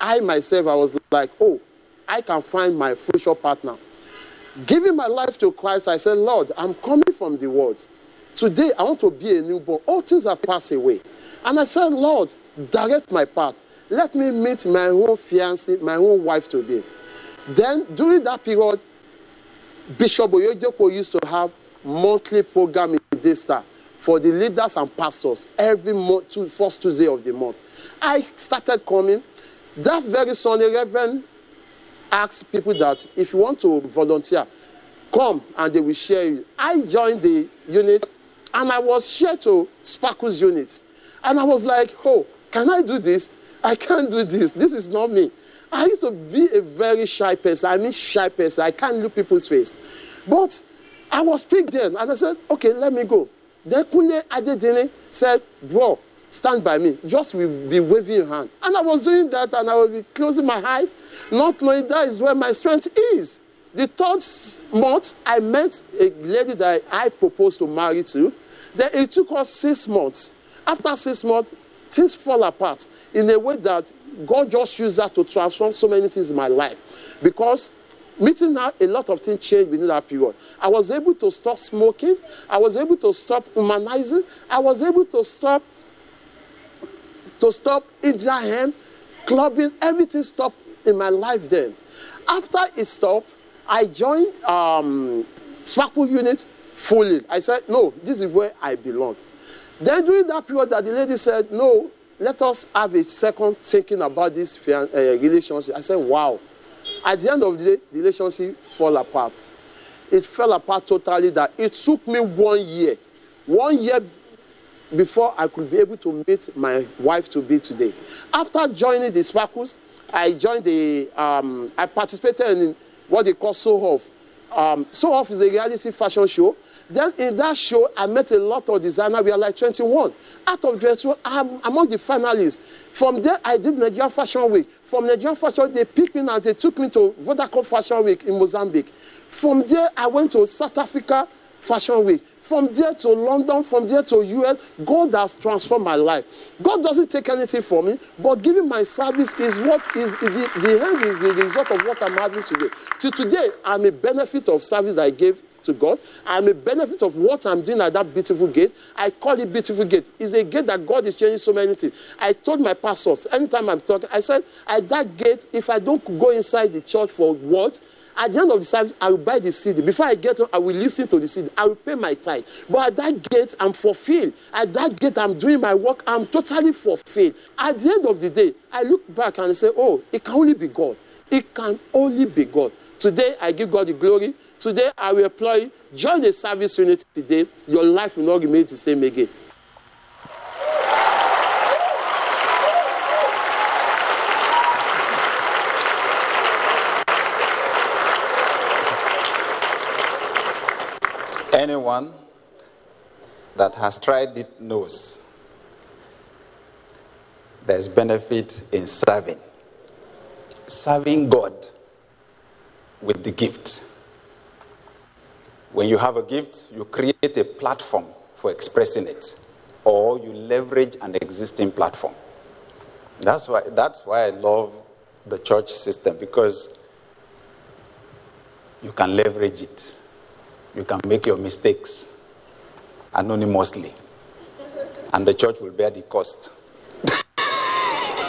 I myself, I was like, oh, I can find my future partner. Giving my life to Christ, I said, Lord, I'm coming from the world. Today, I want to be a newborn. All things have passed away. And I said, Lord, direct my path. Let me meet my own fiancée, my own wife to be. Then, during that period, Bishop Oyojoko used to have monthly program in Daystar for the leaders and pastors every month, two, first Tuesday of the month. I started coming. That very Sunday, Reverend asked people that if you want to volunteer, come and they will share you. I joined the unit and I was shared to Sparkles unit. And I was like, oh, can I do this? I can't do this. This is not me. I used to be a very shy person. I mean, shy person. I can't look people's face. But I was picked then, and I said, okay, let me go. Then Kunle Adedine said, bro, stand by me. Just be be waving your hand. And I was doing that, and I would be closing my eyes, not knowing that is where my strength is. The third month, I met a lady that I proposed to marry to. Then it took us six months. After six months, things fall apart in a way that God just used that to transform so many things in my life. Because meeting her, a lot of things changed within that period. I was able to stop smoking. I was able to stop humanizing. I was able to stop to stop hemp, clubbing, everything stopped in my life then. After it stopped, I joined um, Sparkle Unit fully. I said, no, this is where I belong. Then during that period that the lady said, no, let us have a second thinking about this uh, relationship. I said, wow. At the end of the day, the relationship fell apart. It fell apart totally that it took me one year. One year before I could be able to meet my wife to be today. After joining the Sparkles, I joined the, um, I participated in what they call SOHOF, um, So Off is a reality fashion show. Then in that show, I met a lot of designers. We are like 21. Out of 21, I'm among the finalists. From there, I did Nigerian Fashion Week. From Nigerian Fashion Week, they picked me and they took me to Vodacom Fashion Week in Mozambique. From there, I went to South Africa Fashion Week. From there to London, from there to US, God has transformed my life. God doesn't take anything from me, but giving my service is what is the, the end is the result of what I'm having today. To today, I'm a benefit of service that I gave to God. I'm a benefit of what I'm doing at that beautiful gate. I call it beautiful gate. It's a gate that God is changing so many things. I told my pastors anytime I'm talking, I said, at that gate, if I don't go inside the church for what, at the end of the service, I will buy the CD. Before I get home, I will listen to the CD. I will pay my tithe. But at that gate, I'm fulfilled. At that gate, I'm doing my work. I'm totally fulfilled. At the end of the day, I look back and say, oh, it can only be God. It can only be God. Today, I give God the glory. Today, I will employ, join the service unit today. Your life will not remain the same again. Anyone that has tried it knows there's benefit in serving. Serving God with the gift. When you have a gift, you create a platform for expressing it, or you leverage an existing platform. That's why, that's why I love the church system because you can leverage it. You can make your mistakes anonymously, and the church will bear the cost.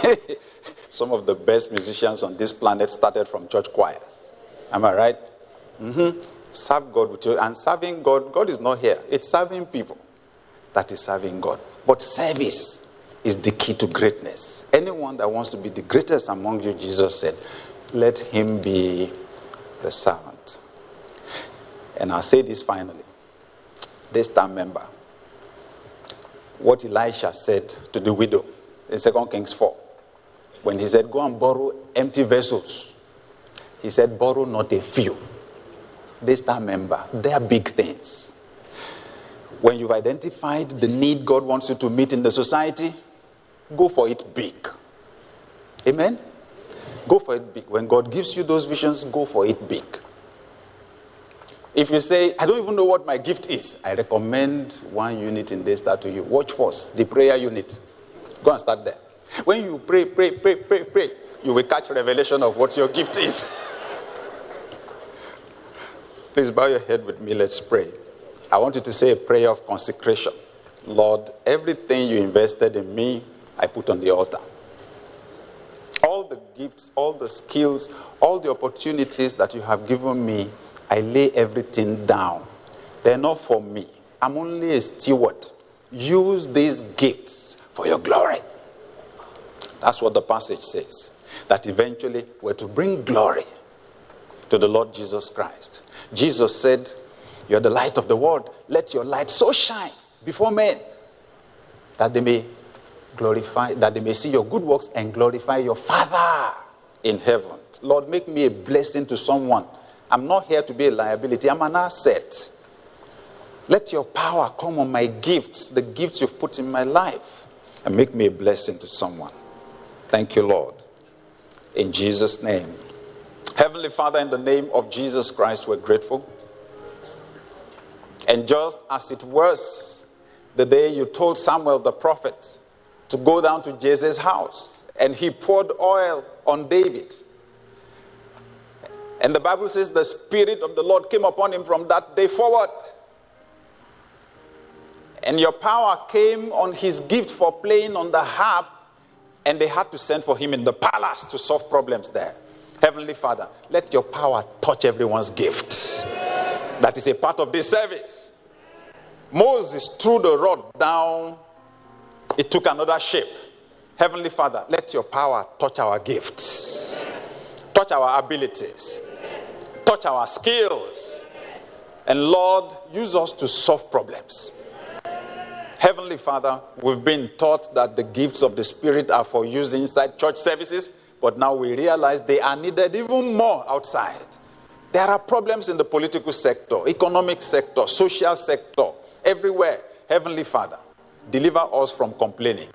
Some of the best musicians on this planet started from church choirs. Am I right? Mm-hmm. Serve God with you. And serving God, God is not here. It's serving people that is serving God. But service is the key to greatness. Anyone that wants to be the greatest among you, Jesus said, let him be the servant. And I'll say this finally. This time, member, what Elisha said to the widow in 2 Kings 4, when he said, Go and borrow empty vessels, he said, Borrow not a few. This time, member, they are big things. When you've identified the need God wants you to meet in the society, go for it big. Amen? Go for it big. When God gives you those visions, go for it big. If you say, I don't even know what my gift is, I recommend one unit in this start to you. Watch first, the prayer unit. Go and start there. When you pray, pray, pray, pray, pray, you will catch revelation of what your gift is. Please bow your head with me. Let's pray. I want you to say a prayer of consecration. Lord, everything you invested in me, I put on the altar. All the gifts, all the skills, all the opportunities that you have given me, I lay everything down. They're not for me. I'm only a steward. Use these gifts for your glory. That's what the passage says. That eventually we're to bring glory to the Lord Jesus Christ. Jesus said, You're the light of the world. Let your light so shine before men that they may glorify, that they may see your good works and glorify your Father in heaven. Lord, make me a blessing to someone. I'm not here to be a liability, I'm an asset. Let your power come on my gifts, the gifts you've put in my life, and make me a blessing to someone. Thank you, Lord. In Jesus' name. Heavenly Father, in the name of Jesus Christ, we're grateful. And just as it was the day you told Samuel the prophet to go down to Jesse's house, and he poured oil on David. And the Bible says the Spirit of the Lord came upon him from that day forward. And your power came on his gift for playing on the harp, and they had to send for him in the palace to solve problems there. Heavenly Father, let your power touch everyone's gift. That is a part of this service. Moses threw the rod down, it took another shape. Heavenly Father, let your power touch our gifts, touch our abilities, touch our skills. And Lord, use us to solve problems. Heavenly Father, we've been taught that the gifts of the Spirit are for use inside church services, but now we realize they are needed even more outside. There are problems in the political sector, economic sector, social sector, everywhere. Heavenly Father, deliver us from complaining.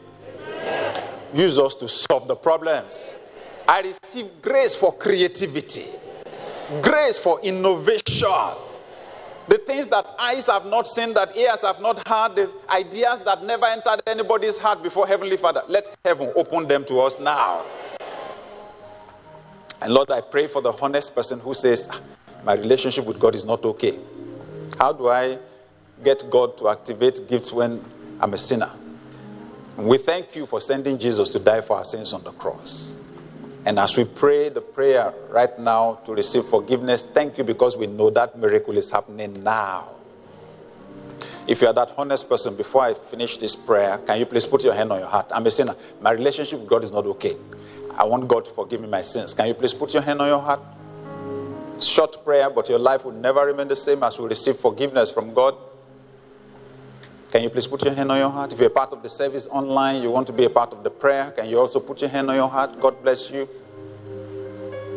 Use us to solve the problems. I receive grace for creativity, grace for innovation. The things that eyes have not seen, that ears have not heard, the ideas that never entered anybody's heart before Heavenly Father, let heaven open them to us now. And Lord, I pray for the honest person who says, "Ah, My relationship with God is not okay. How do I get God to activate gifts when I'm a sinner? And we thank you for sending Jesus to die for our sins on the cross. And as we pray the prayer right now to receive forgiveness, thank you because we know that miracle is happening now. If you are that honest person, before I finish this prayer, can you please put your hand on your heart? I'm a sinner. My relationship with God is not okay. I want God to forgive me my sins. Can you please put your hand on your heart? Short prayer, but your life will never remain the same as you receive forgiveness from God. Can you please put your hand on your heart? If you're part of the service online, you want to be a part of the prayer, can you also put your hand on your heart? God bless you.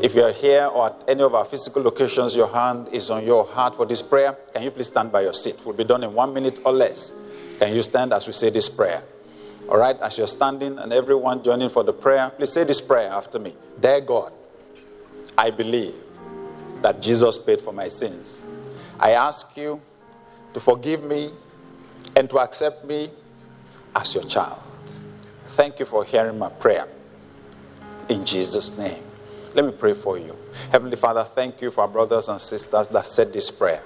If you are here or at any of our physical locations, your hand is on your heart for this prayer, can you please stand by your seat? It will be done in one minute or less. Can you stand as we say this prayer? All right, as you're standing and everyone joining for the prayer, please say this prayer after me. Dear God, I believe that Jesus paid for my sins. I ask you to forgive me and to accept me as your child. Thank you for hearing my prayer. In Jesus' name. Let me pray for you. Heavenly Father, thank you for our brothers and sisters that said this prayer.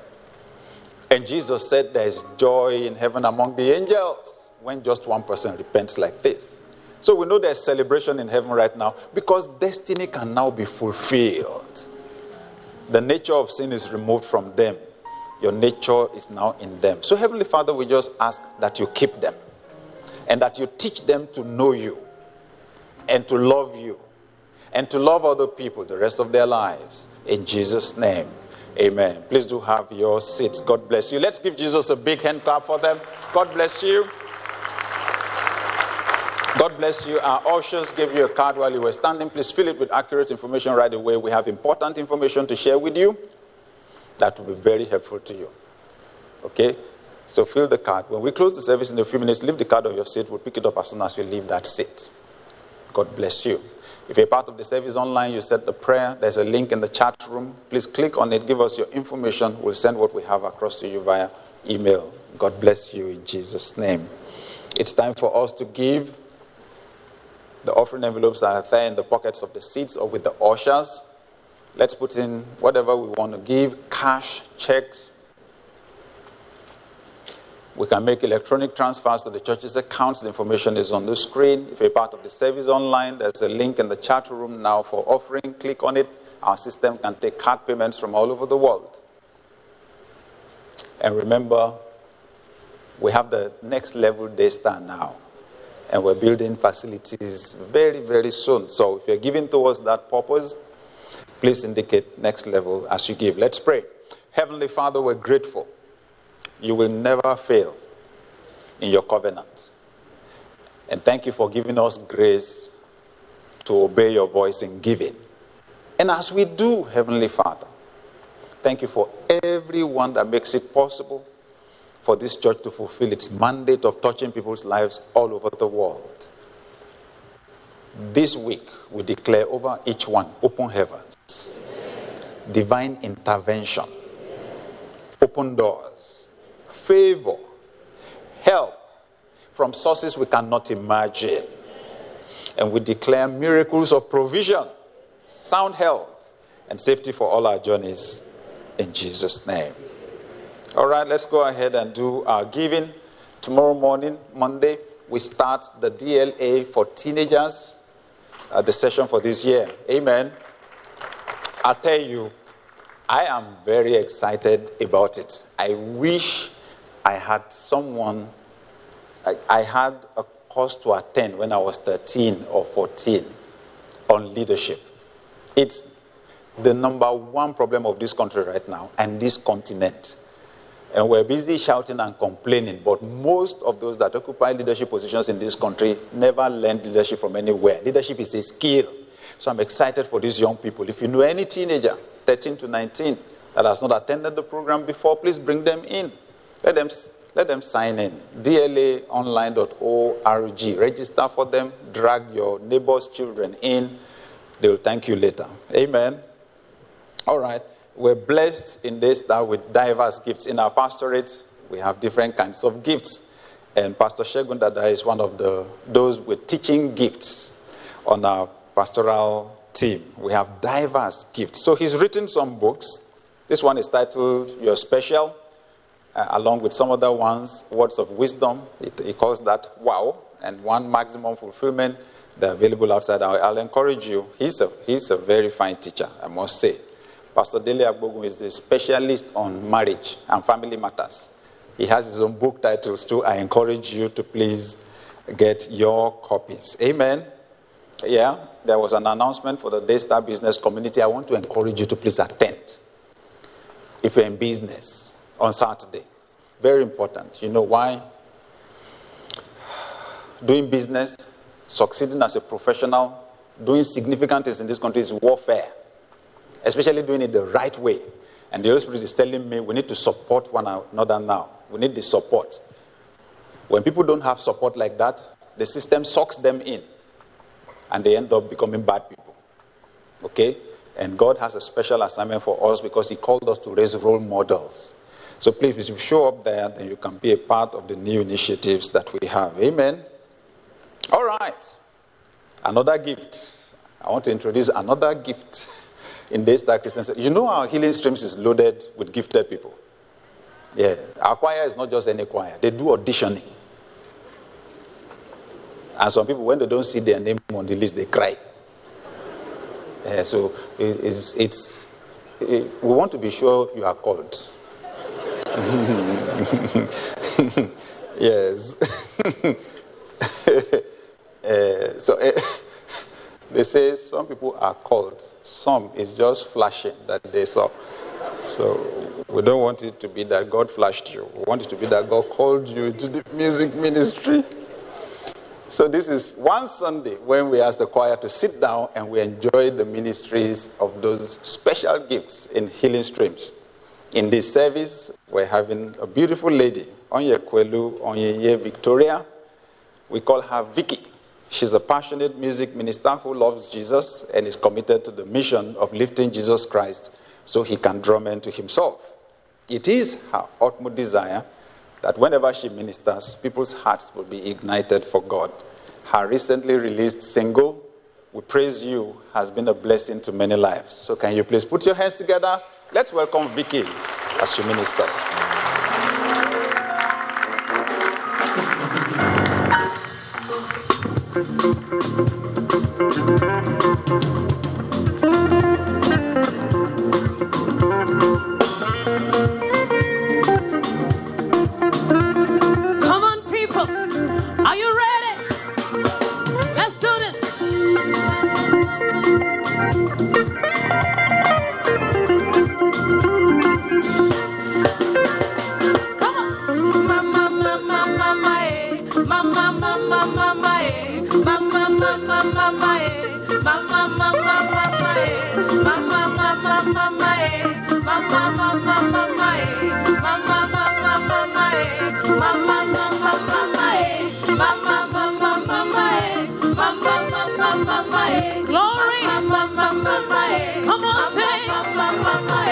And Jesus said there is joy in heaven among the angels when just one person repents like this. So we know there's celebration in heaven right now because destiny can now be fulfilled. The nature of sin is removed from them. Your nature is now in them. So, Heavenly Father, we just ask that you keep them and that you teach them to know you and to love you and to love other people the rest of their lives. In Jesus' name, amen. Please do have your seats. God bless you. Let's give Jesus a big hand clap for them. God bless you. God bless you. Our ushers gave you a card while you were standing. Please fill it with accurate information right away. We have important information to share with you that will be very helpful to you. Okay? So fill the card. When we close the service in a few minutes, leave the card on your seat. We'll pick it up as soon as we leave that seat. God bless you. If you're part of the service online, you said the prayer, there's a link in the chat room. Please click on it, give us your information. We'll send what we have across to you via email. God bless you in Jesus' name. It's time for us to give. The offering envelopes are there in the pockets of the seats or with the ushers. Let's put in whatever we want to give cash, checks. We can make electronic transfers to the church's accounts. The information is on the screen. If you're part of the service online, there's a link in the chat room now for offering. Click on it. Our system can take card payments from all over the world. And remember, we have the next level Daystar now. And we're building facilities very, very soon. So if you're giving towards that purpose, please indicate next level as you give. Let's pray. Heavenly Father, we're grateful. You will never fail in your covenant. And thank you for giving us grace to obey your voice in giving. And as we do, Heavenly Father, thank you for everyone that makes it possible for this church to fulfill its mandate of touching people's lives all over the world. This week, we declare over each one open heavens, divine intervention, open doors, favor, help from sources we cannot imagine. And we declare miracles of provision, sound health, and safety for all our journeys in Jesus' name. All right, let's go ahead and do our giving. Tomorrow morning, Monday, we start the DLA for teenagers, the session for this year. Amen. I tell you, I am very excited about it. I wish I had someone, I, I had a course to attend when I was 13 or 14 on leadership. It's the number one problem of this country right now and this continent. And we're busy shouting and complaining, but most of those that occupy leadership positions in this country never learned leadership from anywhere. Leadership is a skill. So I'm excited for these young people. If you know any teenager 13 to 19 that has not attended the program before, please bring them in. Let them, let them sign in. DLAonline.org. Register for them. Drag your neighbor's children in. They will thank you later. Amen. All right. We're blessed in this that with diverse gifts. In our pastorate, we have different kinds of gifts. And Pastor Shegun Dada is one of the those with teaching gifts on our pastoral team. We have diverse gifts. So he's written some books. This one is titled You're Special, uh, along with some other ones, Words of Wisdom. It, he calls that Wow, and one Maximum Fulfillment. They're available outside. I'll, I'll encourage you. He's a, he's a very fine teacher, I must say. Pastor Dele Agbogun is the specialist on marriage and family matters. He has his own book titles too. I encourage you to please get your copies. Amen. Yeah, there was an announcement for the Daystar Business Community. I want to encourage you to please attend if you're in business on Saturday. Very important. You know why? Doing business, succeeding as a professional, doing significant things in this country is warfare, especially doing it the right way. And the Holy Spirit is telling me we need to support one another now. We need the support. When people don't have support like that, the system sucks them in and they end up becoming bad people. Okay? And God has a special assignment for us because He called us to raise role models. So please, if you show up there, then you can be a part of the new initiatives that we have. Amen. All right. Another gift. I want to introduce another gift in this that Christians. You know our healing streams is loaded with gifted people. Yeah. Our choir is not just any choir. They do auditioning. And some people, when they don't see their name on the list, they cry. Uh, so it, it's, it's it, we want to be sure you are called. yes. uh, so uh, they say some people are called, some is just flashing that they saw. So we don't want it to be that God flashed you. We want it to be that God called you to the music ministry. So this is one Sunday when we ask the choir to sit down and we enjoy the ministries of those special gifts in healing streams. In this service, we're having a beautiful lady, Onye Kwelu Onyeye Victoria. We call her Vicky. She's a passionate music minister who loves Jesus and is committed to the mission of lifting Jesus Christ so he can draw men to himself. It is her utmost desire that whenever she ministers, people's hearts will be ignited for God. Her recently released single, We Praise You, has been a blessing to many lives. So, can you please put your hands together? Let's welcome Vicky as she ministers.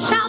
Shout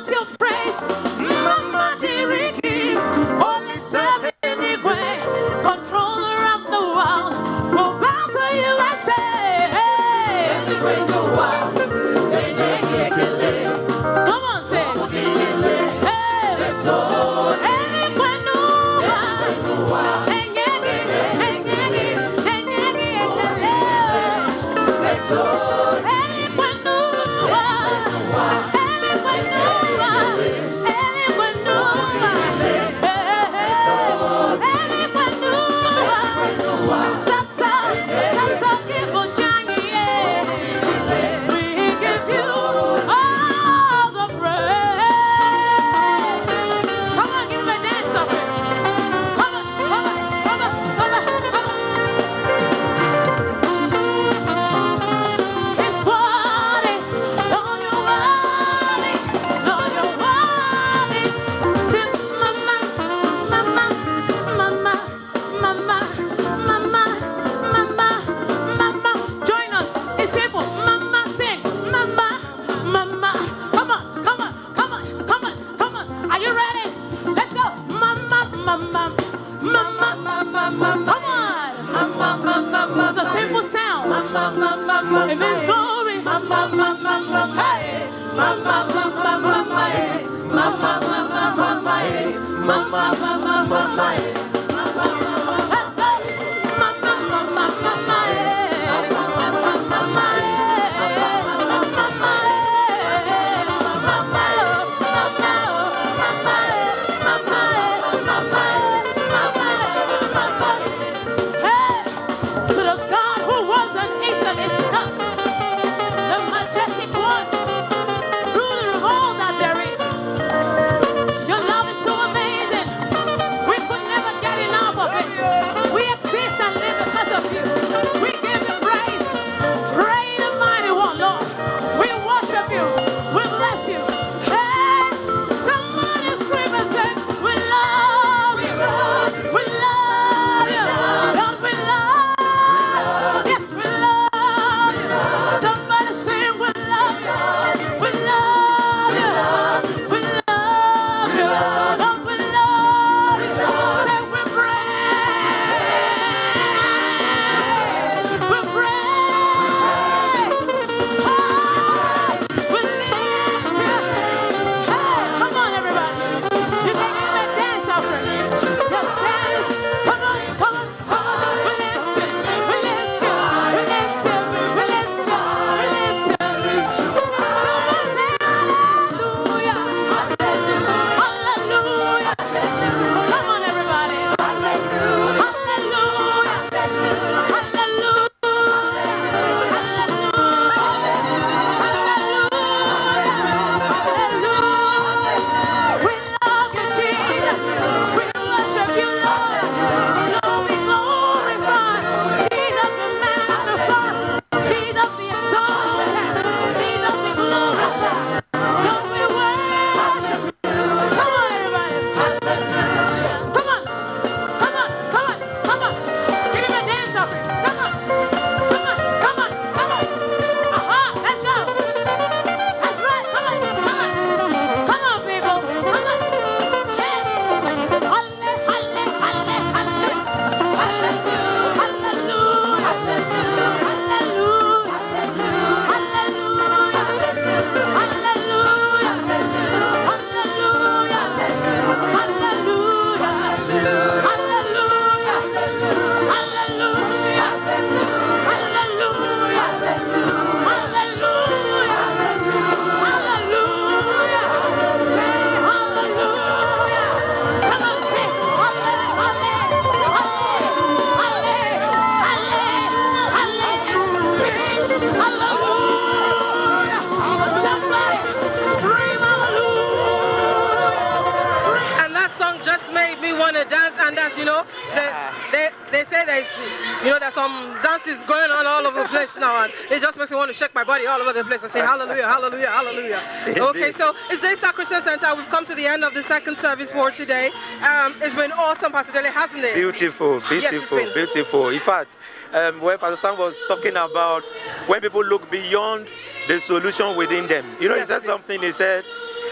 all the. I say hallelujah, hallelujah, hallelujah. Okay, so it's Daystar Christian Center. We've come to the end of the second service for today. Um, it's been awesome, Pastor Dele, hasn't it? Beautiful, beautiful, been. beautiful. In fact, um, when Pastor Sam was talking about when people look beyond the solution within them, you know, Yes, he said something. He said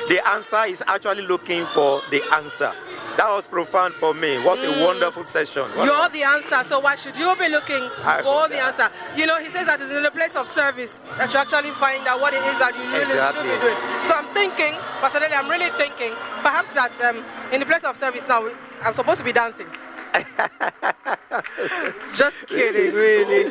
the answer is actually looking for the answer. That was profound for me. What a wonderful session. You're the answer, so why should you be looking I- for the answer? You know, he says that it's in a place of service that you actually find out what it is that you really Exactly. should be doing. So I'm thinking, Dele, I'm really thinking, perhaps that um, in the place of service now, I'm supposed to be dancing. Just kidding, really.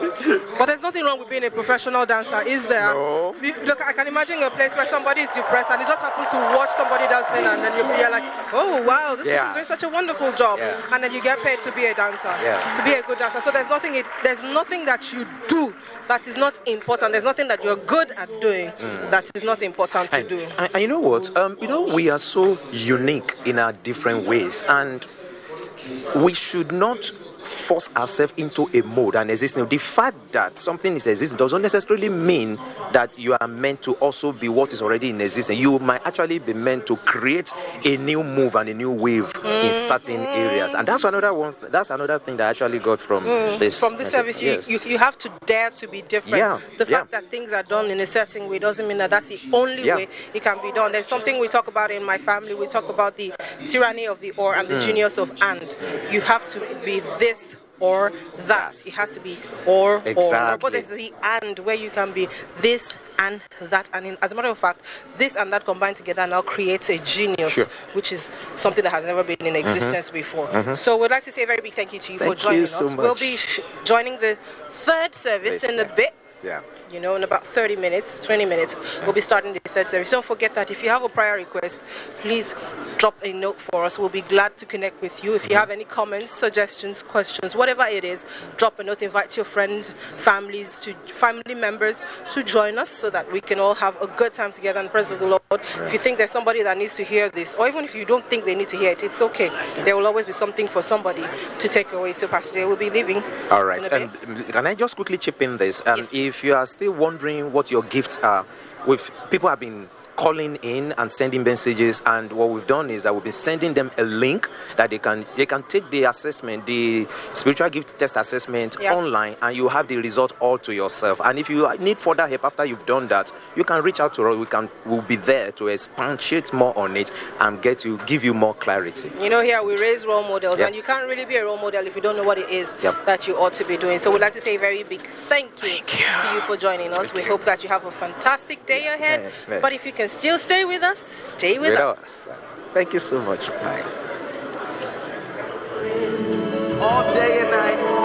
But there's nothing wrong with being a professional dancer, is there? No. Look, I can imagine a place where somebody is depressed and you just happen to watch somebody dancing and then you're, like, oh wow, this Yeah. person's doing such a wonderful job. Yeah. And then you get paid to be a dancer, Yeah. to be a good dancer. So there's nothing, it, there's nothing that you do that is not important. There's nothing that you're good at doing that is not important to And, do. and- and you know what? Um, you know, we are so unique in our different ways, and we should not force ourselves into a mode and existing. The fact that something is existing doesn't necessarily mean that you are meant to also be what is already in existence. You might actually be meant to create a new move and a new wave in certain areas, and that's another one. That's another thing that I actually got from this From this service, you, Yes. you, you have to dare to be different. Yeah, The yeah. fact that things are done in a certain way doesn't mean that that's the only Yeah. way it can be done. There's something we talk about in my family. We talk about the tyranny of the or and the Mm. genius of and. You have to be this or that. It has to be or or. But Exactly. there's the and where you can be this and that. And in, as a matter of fact, this and that combined together now creates a genius, Sure. which is something that has never been in existence before. Mhm. So we'd like to say a very big thank you to you Thank for joining you so us. We'll be sh- joining the third service in a bit. Yeah. You know, in about 30 minutes, 20 minutes, we'll be starting the third service. Don't forget that if you have a prayer request, please drop a note for us. We'll be glad to connect with you. If you have any comments, suggestions, questions, whatever it is, drop a note. Invite your friends, families, to family members to join us so that we can all have a good time together in the presence of the Lord. If you think there's somebody that needs to hear this, or even if you don't think they need to hear it, it's okay. There will always be something for somebody to take away. So, Pastor, Day will be leaving. All right. bit. And um, can I just quickly chip in this? And if you are still wondering what your gifts are, with people have been calling in and sending messages and what we've done is that we've been sending them a link that they can they can take the assessment the spiritual gift test assessment Yeah. online and you have the result all to yourself and if you need further help after you've done that you can reach out to us we can we'll be there to expatiate more on it and get you give you more clarity You know, here we raise role models, Yeah. and you can't really be a role model if you don't know what it is that you ought to be doing. So, we'd like to say a very big thank you, to you for joining us. we hope that you have a fantastic day ahead. But if you can still stay with us, stay with, With us. us. thank you so much bye all day and night.